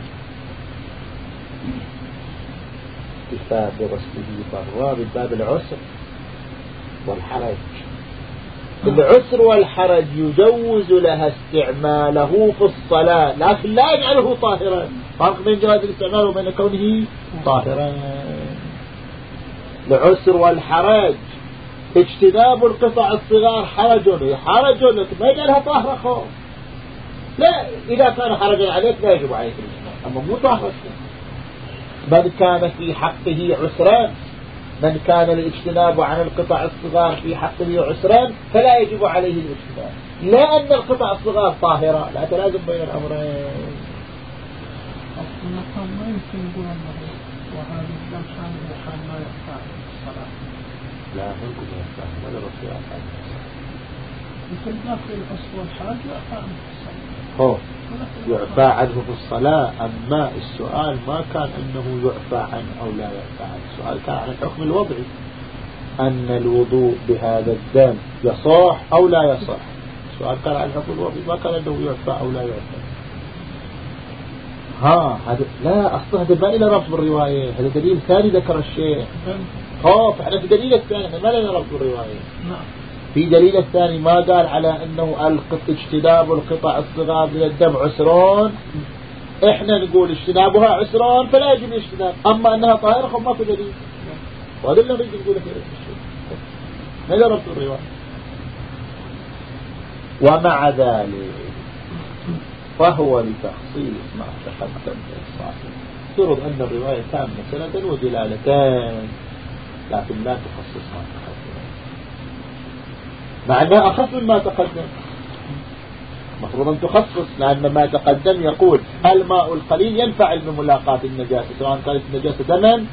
كفاء بغسله برا بباب العسر والحرج العسر والحرج يجوز لها استعماله في الصلاة لكن لا يجعله طاهرا. فرق بين جواز الاستعمال وبين كونه طاهرا. العسر والحرج. اجتناب القطع الصغار حرج حرج لك ما يجعلها طاهرة خوف لا إذا كان حرجا عليك لا يجب عليك الاجتناب أما مو طاهرة. من كان في حقه عسران. من كان الاجتناب عن القطع الصغار في حقه عسران فلا يجب عليه الاجتناب. لا أن القطع الصغار طاهرة. لا تلازم بين الأمرين. ما يمكن وهذا الدم حامل حال ما يقطع الصلاة لا ممكن يقطع ولا رفيع. مثل داخل الأصل والحاج يقطع الصلاة. هو. يعفى عنه في الصلاة أما السؤال ما كان أنه يعفى عنه أو لا يعفى عنه. السؤال كان عن الحكم الوضعي. أن الوضوء بهذا الدم يصح أو لا يصح السؤال كان عن الحكم الوضعي ما كان أنه يعفى أو لا يعفى. ها هذا لا أصلا هذا ما إلى رفض الرواية هذا دليل ثاني ذكر الشيخ. خوف إحنا في دليل الثاني ما لنا رفض الرواية نعم. في دليل الثاني ما قال على أنه اجتناب القطع الصغار من الدم عسرون إحنا نقول اجتنابها عسرون فلا يجب الاجتناب. أما أنها طاهرة خب ما في دليل. وهذا اللي نريد نقوله في ماذا ربط الرواية. ومع ذلك فهو لتخصيص ما تقدم الصاحب افترض أن الرواية تامة سنة ودلالتان لكن لا تخصص ما تقدم مع أنها أخف مما تقدم. مفروض أن تخصص لأن ما تقدم يقول الماء القليل ينفعل بملاقاة النجاسة سواء كانت النجاسة دما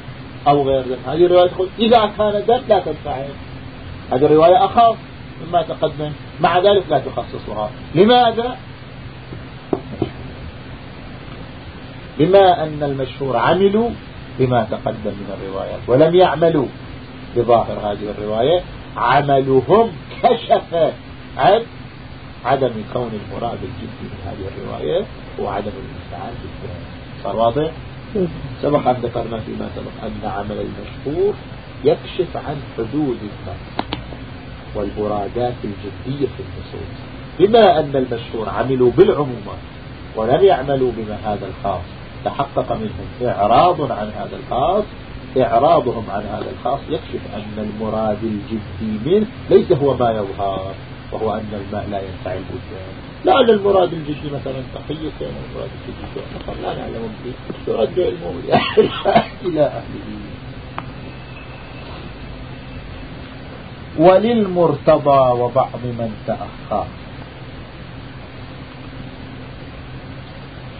أو غير دم هذه الرواية تقول إذا كان دم لا تنفعل هذه الرواية أخف مما تقدم. مع ذلك لا تخصصها. لماذا؟ بما أن المشهور عملوا بما تقدم من الروايات ولم يعملوا بظاهر هذه الرواية. عملهم كشف عن عدم كون المراد الجدي من هذه الرواية وعدم بالكلام صار واضح؟ سبق أن ذكرنا فيما سبق أن عمل المشهور يكشف عن حدود النص والمرادات الجدية في النصوص بما أن المشهور عملوا بالعمومات ولم يعملوا بما هذا الخاص تحقق منهم إعراض عن هذا الخاص إعراضهم عن هذا الخاص يكشف أن المراد الجدي منه ليس هو ما يظهر وهو أن الماء لا ينفع البلدان لعل المراد الجدي مثلا تقية كان المراد الجدي لا نعلم فيه يرد علمه إلى أهله. وللمرتضى وبعض من تأخر.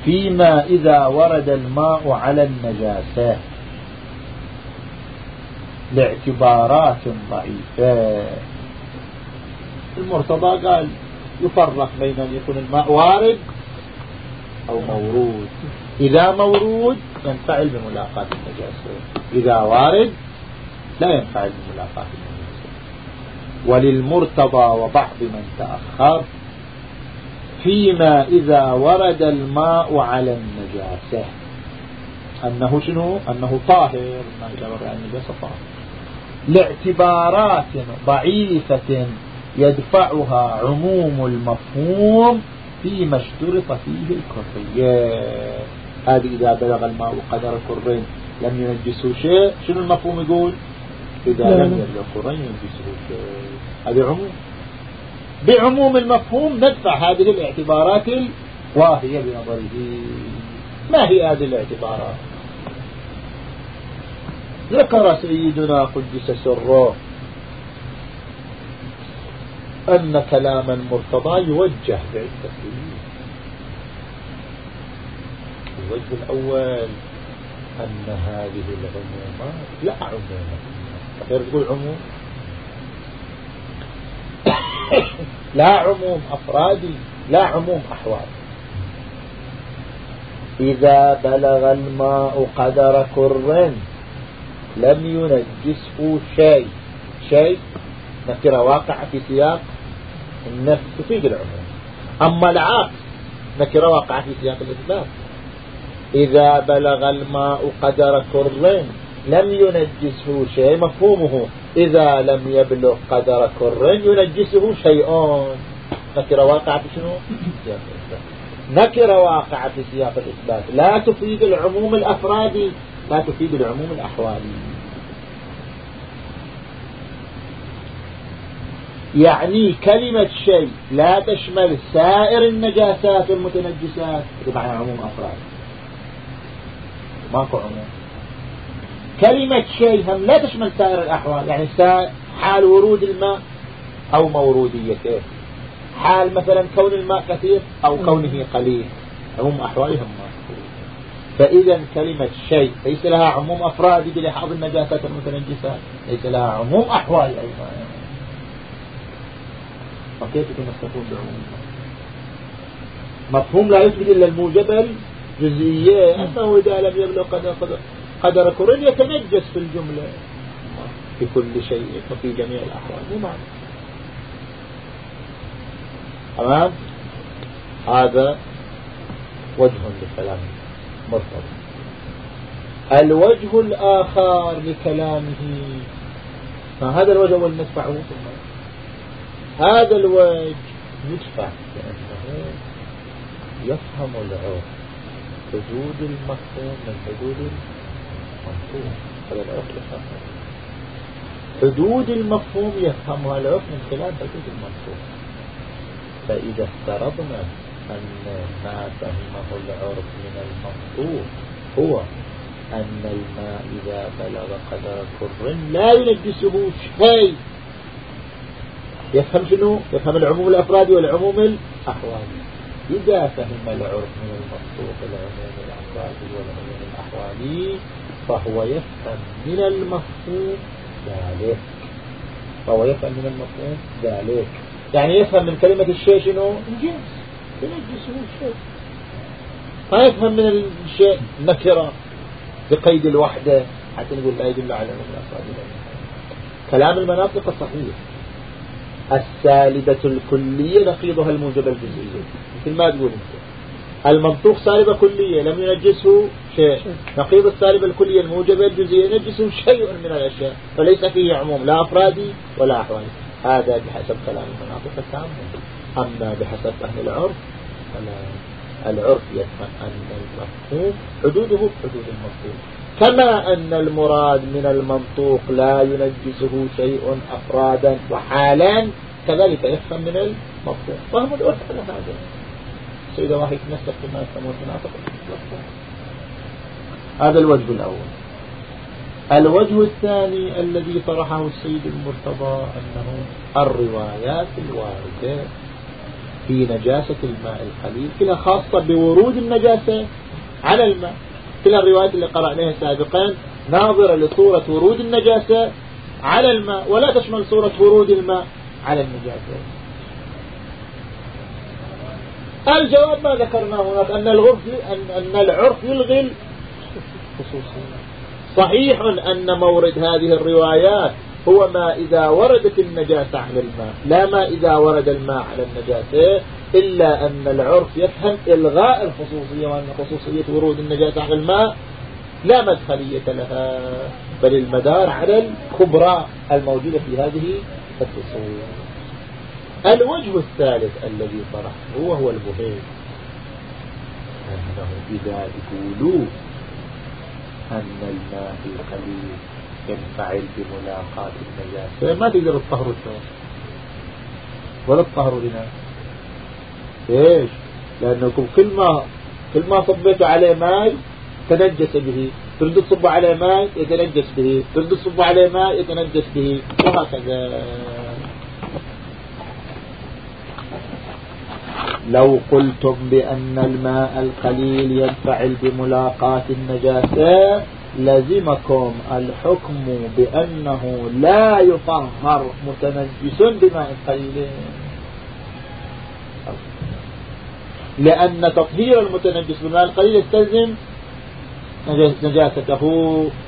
فيما إذا ورد الماء على النجاسات. لاعتبارات ضعيفة. المرتضى قال يفرق بين أن يكون الماء وارد أو مورود. إذا مورود ينفعل بملاقاة النجاسة. إذا وارد لا ينفعل بملاقاة النجاسة. وللمرتضى وبعض من تأخر فيما إذا ورد الماء على النجاسة. أنه شنو؟ أنه طاهر. ما إذا ورد على النجاسة طاهر. لاعتبارات ضعيفة يدفعها عموم المفهوم فيما اشترط فيه الكرية هذه إذا بلغ الماء قدر الكرين لم ينجسوا شيء شنو المفهوم يقول؟ إذا لم يبلغ الكرين ينجسوا شيء. هذه عموم. بعموم المفهوم ندفع هذه الاعتبارات الواهية بنظره. ما هي هذه الاعتبارات؟ ذكر سيدنا قدس سره أن كلام المرتضى يوجه بعدة الوجه الأول أن هذه العمومات لا عموم غير تقول عموم لا عموم أفرادي لا عموم أحوال. إذا بلغ الماء قدر كر لم ينجسه شيء. شيء نكرة واقعة في سياق النفس تفيد العموم. أما العكس نكرة واقعة في سياق الإثبات إذا بلغ الماء قدر كر لم ينجسه شيء مفهومه. إذا لم يبلغ قدر كر ينجسه شيء. نكرة واقعة في شنو؟ سياق الإثبات نكرة واقعة في سياق الإثبات. لا تفيد العموم الأفرادي. لا تفيد العموم الأحوالي يعني كلمة شيء لا تشمل سائر النجاسات والمتنجسات بمعنى عموم أفراد. ماكو عموم. كلمة شيء هم لا تشمل سائر الأحوال يعني حال ورود الماء أو موروديته حال مثلا كون الماء كثير أو كونه قليل عموم أحوالهم فإذا كلمة شيء ليس لها عموم أفراد بلحاظ النجاسات والمتنجسات ليس لها عموم أحوال أيضا. فكيف يتمسكون بعموم؟ مفهوم لا يثبت إلا الموجب الجزئية أنه إذا لم يبلغ قدر, قدر, قدر كرين يتنجس في الجملة. في كل شيء وفي جميع الأحوال. مو معنى. تمام؟ هذا وجه لكلام مرتضى الوجه الآخر لكلامه. فهذا الوجه هو المدفع هذا الوجه يدفع لأنه يفهم العرف. حدود المفهوم من حدود المفهوم. هذا العرف يفهم حدود المفهوم يفهمها العرف من خلال حدود المفهوم. فإذا افترضنا أن ما فهمه العرف من المنطوق هو أن الماء إذا بلغ قدر كر لا ينجسه شيء. يفهم شنو؟ يفهم العموم الأفرادي والعموم الأحوالي إذا فهم العرف من المنطوق العموم الأفرادي والعموم الأحوالي فهو يفهم من المفهوم ذلك. فهو يفهم من المفهوم ذلك. يعني يفهم من كلمة الشيء شنو؟ الجنس. ما يفهم من الشيء نكرة بقيد الوحدة حتى نقول لا يدل على كلام المناطق صحيح. السالبة الكلية نقيضها الموجبة الجزئية مثل ما تقول أنت. المنطوق سالبة كلية لم ينجسه شيء. نقيض السالبة الكلية الموجبة الجزئية ينجسه شيء من الأشياء. فليس فيه عموم لا أفرادي ولا أحوالي. هذا بحسب كلام المناطق التامة أما بحسب أهل العرف العرف يفهم أن المفهوم حدوده حدود المفهوم. كما أن المراد من المنطوق لا ينجسه شيء أفرادا وحالا كذلك يفهم من المفهوم. فهم العرف على هذا. سيدة واحد نسك ما يسمون المناطق. هذا الوجه الأول. الوجه الثاني الذي طرحه السيد المرتضى أنه الروايات الواردة في نجاسة الماء القليل كلها خاصة بورود النجاسة على الماء. كل الروايات اللي قرأناها سابقا ناظرة لصورة ورود النجاسة على الماء ولا تشمل صورة ورود الماء على النجاسة. الجواب ما ذكرناه هناك أن العرف أن العرف يلغي الخصوصية. صحيح أن مورد هذه الروايات هو ما إذا وردت النجاسة على الماء لا ما إذا ورد الماء على النجاسة إلا أن العرف يفهم إلغاء الخصوصية وأن خصوصية ورود النجاسة على الماء لا مدخلية لها بل المدار على الكبرى الموجودة في هذه الفصول الوجه الثالث الذي طرحه هو المهم أنه إذا يقولوا أن الماء القليل ينفعل بملاقاة النجاسة ما تقدر تطهر الثوب ولا تطهر هنا. ليش لأنكم كل ما كل ما صبيتوا عليه ماء تنجس به. ترد تصب عليه ماء يتنجس به. ترد تصب عليه ماء يتنجس به. وهكذا. لو قلتم بأن الماء القليل ينفعل بملاقاة النجاسة لزمكم الحكم بأنه لا يطهر متنجس بماء قليل. لأن تطهير المتنجس بالماء القليل يستلزم نجاسته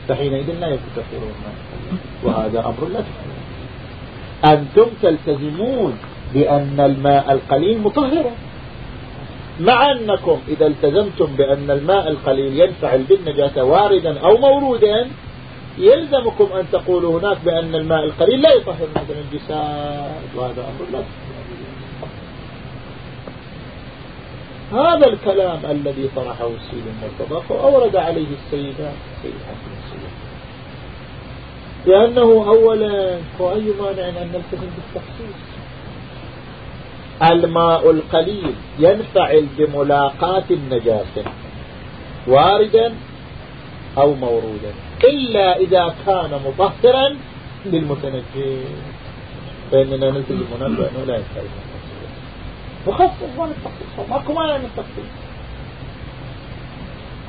فحينئذ لا يكون تطهير الماء وهذا أمر لا أنتم تلتزمون بأن الماء القليل مطهر مع أنكم إذا التزمتم بأن الماء القليل ينفعل بالنجاسة واردا أو مورودا يلزمكم أن تقولوا هناك بأن الماء القليل لا يطهر من النجاسات وهذا أمر لا هذا الكلام الذي طرحه السيد المرتضى وأورد عليه السيدة سيد حسن السيد. لأنه أولا وأي مانع أن نلتزم بالتخصيص؟ الماء القليل ينفعل بملاقاة النجاسة واردا أو مورودا إلا إذا كان مطهرا للمتنجس فإننا نلتزم هناك بأنه لا ينفعل مخصص ما التخصيص ماكو مانع من التخصيص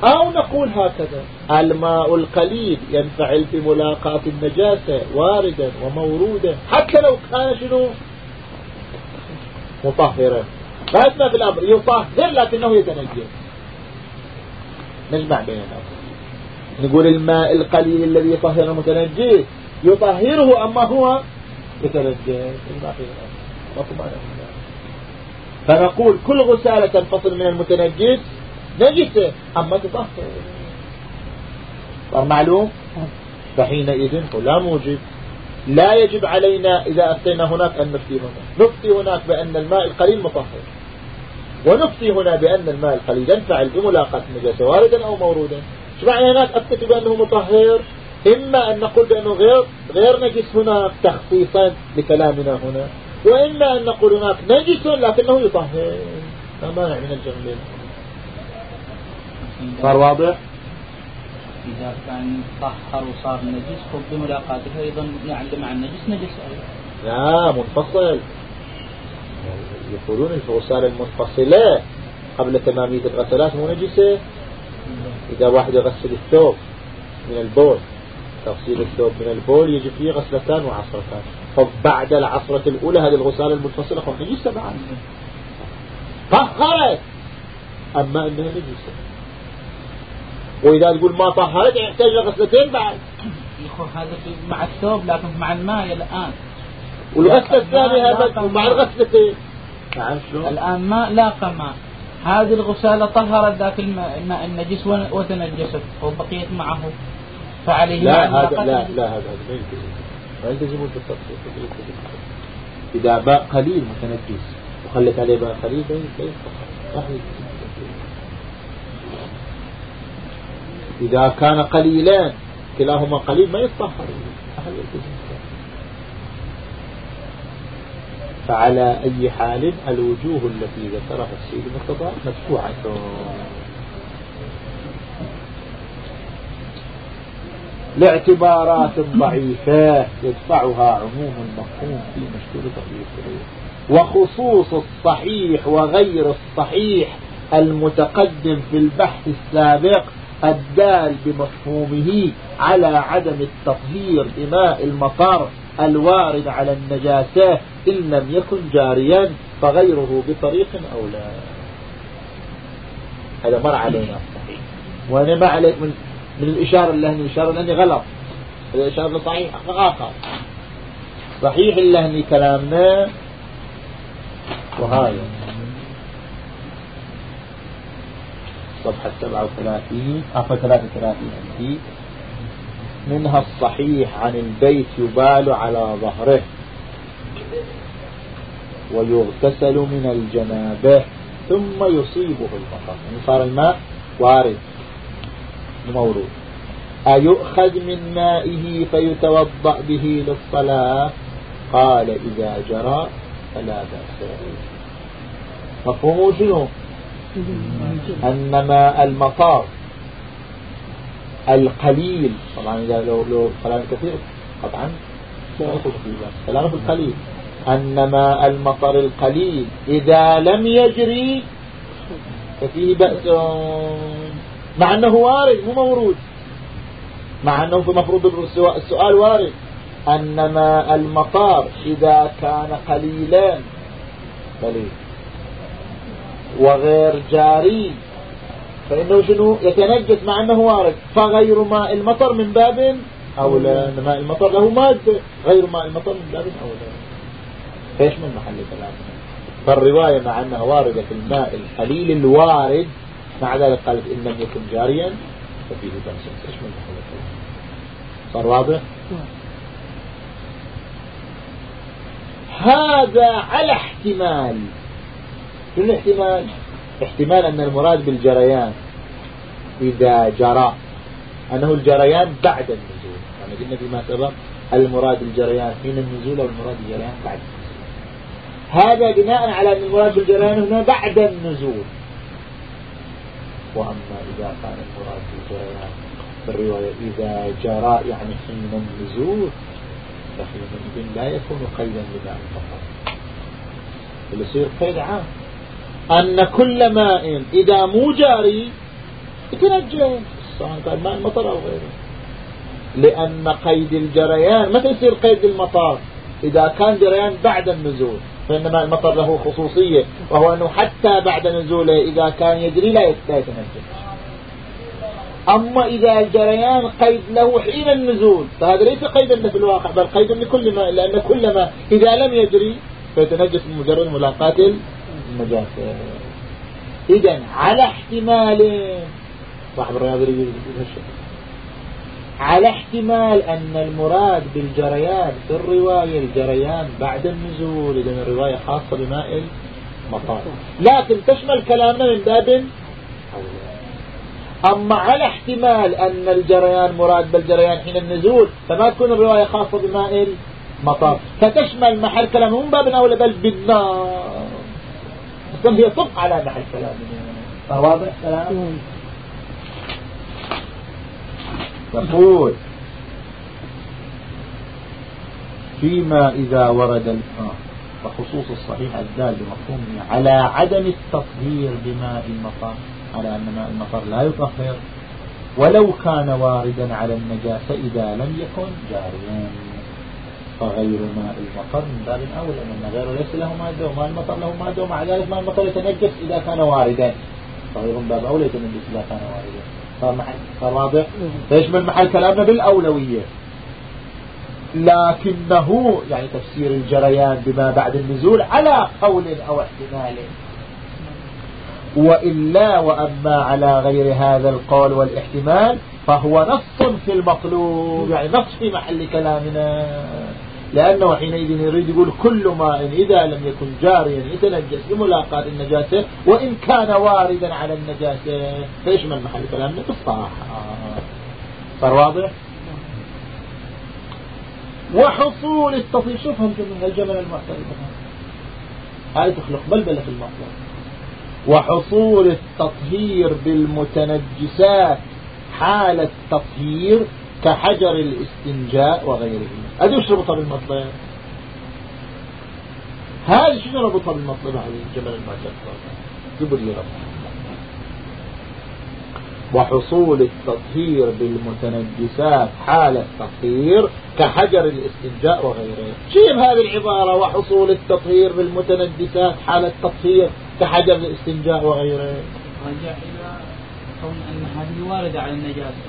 أو نقول هكذا الماء القليل ينفعل بملاقاة النجاسة واردا ومورودا حتى لو كان شنو؟ مطهرا ما في الأمر يطهر لكنه يتنجس نجمع بين الأمر نقول الماء القليل الذي يطهر المتنجس يطهره أما هو يتنجس فنقول كل غسالة تنفصل من المتنجس نجسة أما تطهر. صار معلوم؟ فحينئذ لا موجب لا يجب علينا إذا أفتينا هناك أن نفتي هنا. نفتي هناك بأن الماء القليل مطهر. ونفتي هنا بأن الماء القليل ينفعل بملاقاة النجاسة واردا أو مورودا. معنى هناك؟ أفتي بأنه مطهر. إما أن نقول بأنه غير غير نجس هناك تخصيصا لكلامنا هنا. وإما أن نقول هناك نجس لكنه يطهر. لا مانع من الجملين صار واضح؟ إذا كان طهر وصار نجس بملاقاته أيضا يعني مع النجس نجس أيضا. لا منفصل. يقولون الفصال المنفصلة قبل تمامية الغسلات مو نجسة إذا واحد يغسل الثوب من البول تغسيل الثوب من البول يجب فيه غسلتان وعصرتان. فبعد العصرة الأولى هذه الغسالة المنفصلة خب نجسة بعد طهرت. أما أنها نجسة. وإذا تقول ما طهرت يحتاج غسلتين بعد. يخو هذا مع الثوب لكن مع الماء الآن. والغسلة الثانية مع الغسلتين. الآن ماء لاقى ماء هذه الغسالة طهرت ذاك الماء النجس وتنجست وبقيت معه. فعليه لا هذا لا لا هذا ما يلتزم ما يلتزم إذا باء قليل متنجس وخلت عليه باء قليل لا يستطيع إذا كان قليلان كلاهما قليل ما يتطهر. فعلى أي حال الوجوه التي ذكرها السيد المرتضى مدفوعة لاعتبارات ضعيفة يدفعها عموم المفهوم في مشكلة تقليد وخصوص الصحيح وغير الصحيح المتقدم في البحث السابق الدال بمفهومه على عدم التطهير بماء المطر الوارد على النجاسة إن لم يكن جاريا فغيره بطريق أو لا. هذا مر علينا. وأنا ما عليك من, من الإشارة اللهني. الإشارة اللهني غلط. الإشارة صحيح آخر صحيح اللهني كلامنا. وهذا. صفحة 37 أو 33 عندي منها الصحيح عن البيت يبال على ظهره ويغتسل من الجنابة ثم يصيبه المطر يعني صار الماء وارد مورود أيؤخذ من مائه فيتوضأ به للصلاة؟ قال إذا جرى فلا بأس. مفهوم شنو؟ أن ماء المطار القليل. طبعا إذا لو لو كلام كثير طبعا كلام القليل أن ماء المطر القليل إذا لم يجري ففيه بأس. مع أنه وارد مو مورود. مع أنه في مفروض السؤال وارد. أن ماء المطار إذا كان قليلا قليل. وغير جاري. فإنه شنو؟ يتنجس مع أنه وارد فغير ماء المطر من باب أولى. ماء المطر له مادة. غير ماء المطر من باب أولى. فإيش من محل كلام فالرواية مع أنها واردة في الماء القليل الوارد. مع ذلك قالت إن لم يكن جاريا. ففيه تنجيس إيش من محل كلام صار واضح؟ هذا على احتمال. شنو الاحتمال احتمال أن المراد بالجريان إذا جرى أنه الجريان بعد النزول. يعني قلنا فيما سبق المراد الجريان حين النزول أو المراد الجريان بعد؟ النزول هذا بناء على أن المراد بالجريان هنا بعد النزول. وأما إذا كان المراد بالجريان في الرواية إذا جرى يعني حين النزول فحينئذ لا يكون قيدا لماء فقط. اللي يصير قيد عام. أن كل ماء إذا مو جاري يتنجس سواء كان ماء المطر أو غيره. لأن قيد الجريان متى يصير قيد المطر إذا كان جريان بعد النزول فإن ماء المطر له خصوصية وهو أنه حتى بعد نزوله إذا كان يجري لا يتنجس أما إذا الجريان قيد له حين النزول فهذا ليس قيدا في الواقع بل قيد لكل ماء لأن كل ماء إذا لم يجري فيتنجس بمجرد ملاقاة النجاسة إذا على احتمال صاحب الرياض يقول على احتمال أن المراد بالجريان في الرواية الجريان بعد النزول إذا الرواية خاصة بماء المطار لكن تشمل كلامنا من باب أما على احتمال أن الجريان مراد بالجريان حين النزول فما تكون الرواية خاصة بماء المطار فتشمل محل كلامه من باب أولى بل بالنار. ثم هي طبق على محل كلامه واضح كلام؟ يقول فيما إذا ورد الماء وخصوص الصحيح الدال بمفهومه على عدم التطهير بماء المطر على أن ماء المطر لا يطهر ولو كان واردا على النجاسة إذا لم يكن جاريا. فغير ماء المطر من باب أولى لأن غيره ليس له مادة وماء المطر له مادة ومع ذلك ماء المطر يتنجس إذا كان واردا. فغير من باب أولى يتنجس إذا كان واردا. فالرابع فيشمل محل كلامنا بالأولوية؟ لكنه يعني تفسير الجريان بما بعد النزول على قول أو احتمال. وإلا وأما على غير هذا القول والاحتمال فهو نص في المطلوب يعني نص في محل كلامنا. لأنه حينئذ يريد يقول كل ماء إذا لم يكن جاريا يتنجس بملاقاة النجاسة وإن كان واردا على النجاسة فيشمل محل كلامنا بالصراحة صار واضح؟ وحصول التطهير شوف الجمل المعترض هاي تخلق بلبلة في المطلب وحصول التطهير بالمتنجسات حال التطهير كحجر الاستنجاء وغيره هذا وش ربطها بالمطلب؟ هذا شنو ربطها بالمطلب هذه الجبل المعتقد جبل لي وحصول التطهير بالمتنجسات حال التطهير كحجر الاستنجاء وغيره. شيء هذه العبارة وحصول التطهير بالمتنجسات حال التطهير كحجر الاستنجاء وغيره. رجع إلى كون أن هذه واردة على النجاسة.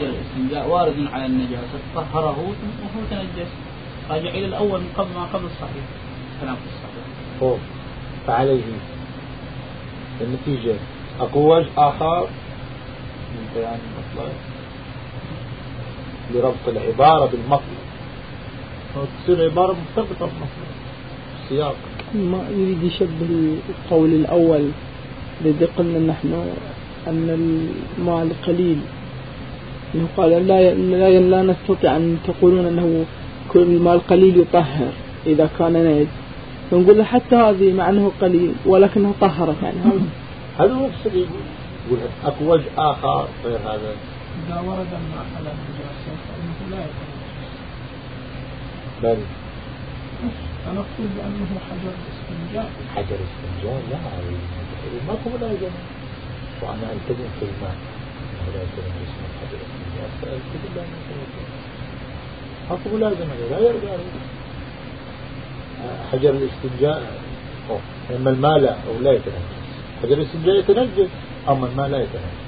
الاستنجاء وارد على النجاسة. طهره وهو تنجس. راجع إلى الأول من قبل ما قبل الصحيح. كلام في الصحيح. أوه. فعليه. النتيجة. أكو وجه آخر. من بيان المطلب لربط العبارة بالمطلب تصير عبارة مرتبطة بالمطلب السياق ما يريد يشبه القول الأول. الذي قلنا نحن أن الماء القليل إنه قال لا لا لا نستطيع أن تقولون أنه كل الماء القليل يطهر إذا كان نجس فنقول له حتى هذه مع أنه قليل ولكنه طهرت يعني. هذا هو يقول يقول أكو وجه آخر غير هذا؟ إذا ورد الماء على النجاسه فإنه لا يكون بل. فنقول بأنه حجر استنجاء حجر استنجاء لا ما هو لا يجوز. وأنا ألتزم في الماء ولا يكون اسم حجر فالكتب لا لا يرجع حجر الاستنجاء أما الماء لا أو لا يتنجس حجر الاستنجاء يتنجس أما الماء لا يتنجس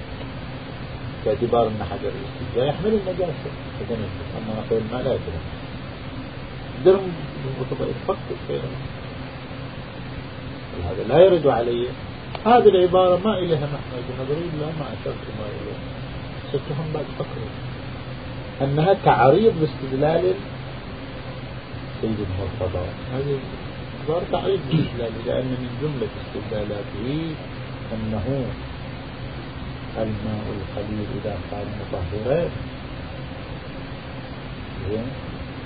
باعتبار أن حجر الاستنجاء يحمل النجاسة يتنجس أما غير الماء لا يتنجس درهم يفكر فيها هذا لا يرد علي هذه العبارة ما إليها محمد نظري إلا ما أشرت ما إليها ستهم بعد أنها تعريض باستدلال سيد المرتضى هذه عبارة تعريض باستدلال لأن من جملة استدلالاته أنه الماء القليل إذا كان مطهرا.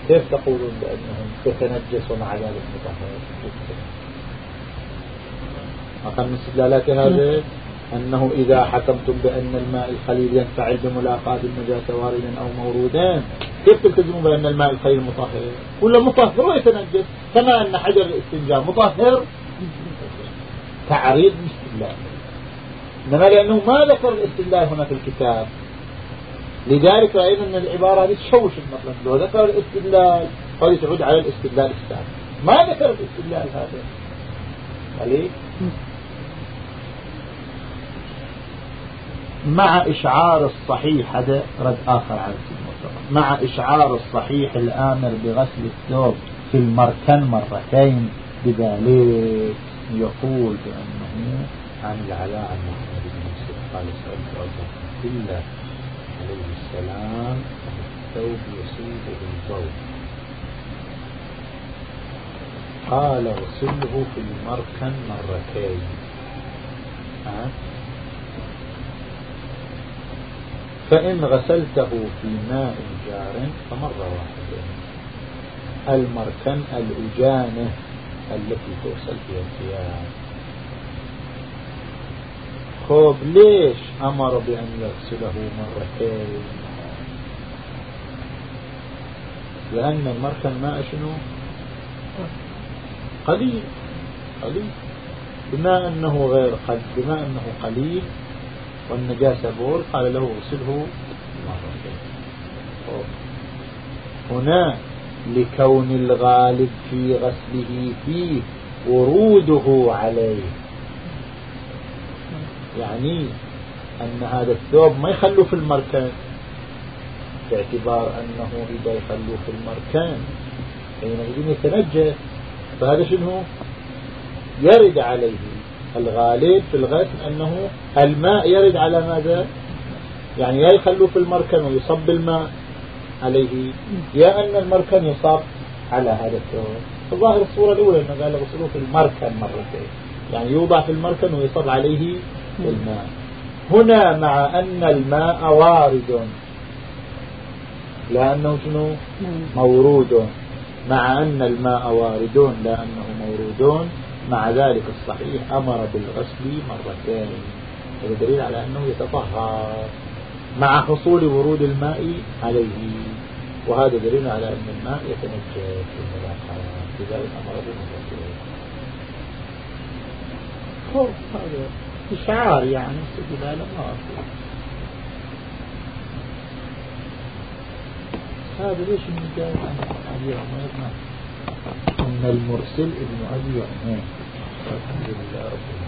كيف تقولون بأنهم يتنجس مع ذلك مطهر أقل من استدلالات هذا أنه إذا حكمتم بأن الماء القليل ينفعل بملاقاة النجاسة واردا أو مورودا كيف تلتزمون بأن الماء القليل مطهر؟ ولا مطهر؟ ويتنجس كما أن حجر الاستنجاء مطهر. تعريض الاستدلال. إنما لأنه ما ذكر الاستدلال هنا في الكتاب. لذلك رأينا أن العبارة هذه تشوش المطلب. لو ذكر الاستدلال قد تعود على الاستدلال السابق ما ذكر الاستدلال هذا؟ عليك مع إشعار الصحيح هذا رد آخر على مع إشعار الصحيح الآمر بغسل الثوب في المركن مرتين بذلك يقول بأنه عن العلاء عن محمد بن يوسف قال سألت أبو إلا عليه السلام الثوب يصيبه الضوء قال اغسله في المركن مرتين. ها؟ فإن غسلته في ماء جار فمرة واحدة. المركن الأجانة التي تغسل فيها الثياب. خوب ليش أمر بأن يغسله مرتين؟ لأن المركن ماء شنو؟ قليل. قليل. بما أنه غير قد بما أنه قليل والنجاسة بول قال له اغسله مرتين هنا لكون الغالب في غسله فيه وروده عليه. يعني أن هذا الثوب ما يخلوه في المركان. باعتبار أنه إذا يخلوه في المركان. حينئذ يتنجس فهذا شنو؟ يرد عليه. الغالب في الغسل أنه الماء يرد على ماذا؟ يعني يا يخلوه في المركن ويصب الماء عليه. يا أن المركن يصاب على هذا الثوب الظاهر الصورة الأولى أنه قال غسلوه في المركن مرتين. يعني يوضع في المركن ويصب عليه الماء. هنا مع أن الماء وارد. لأنه شنو؟ مورود. مع أن الماء واردون لا أنه مورودون مع ذلك الصحيح أمر بالغسل مرتين. هذا دليل على أنه يتطهر مع حصول ورود الماء عليه. وهذا دليل على أن الماء يتنجس في الملاقات لذلك أمر بالغسل. هذا. إشعار يعني استدلال ما هذا ليش المجاوب عن عمير إن المرسل ابن أبي عمير والحمد لله رب العالمين.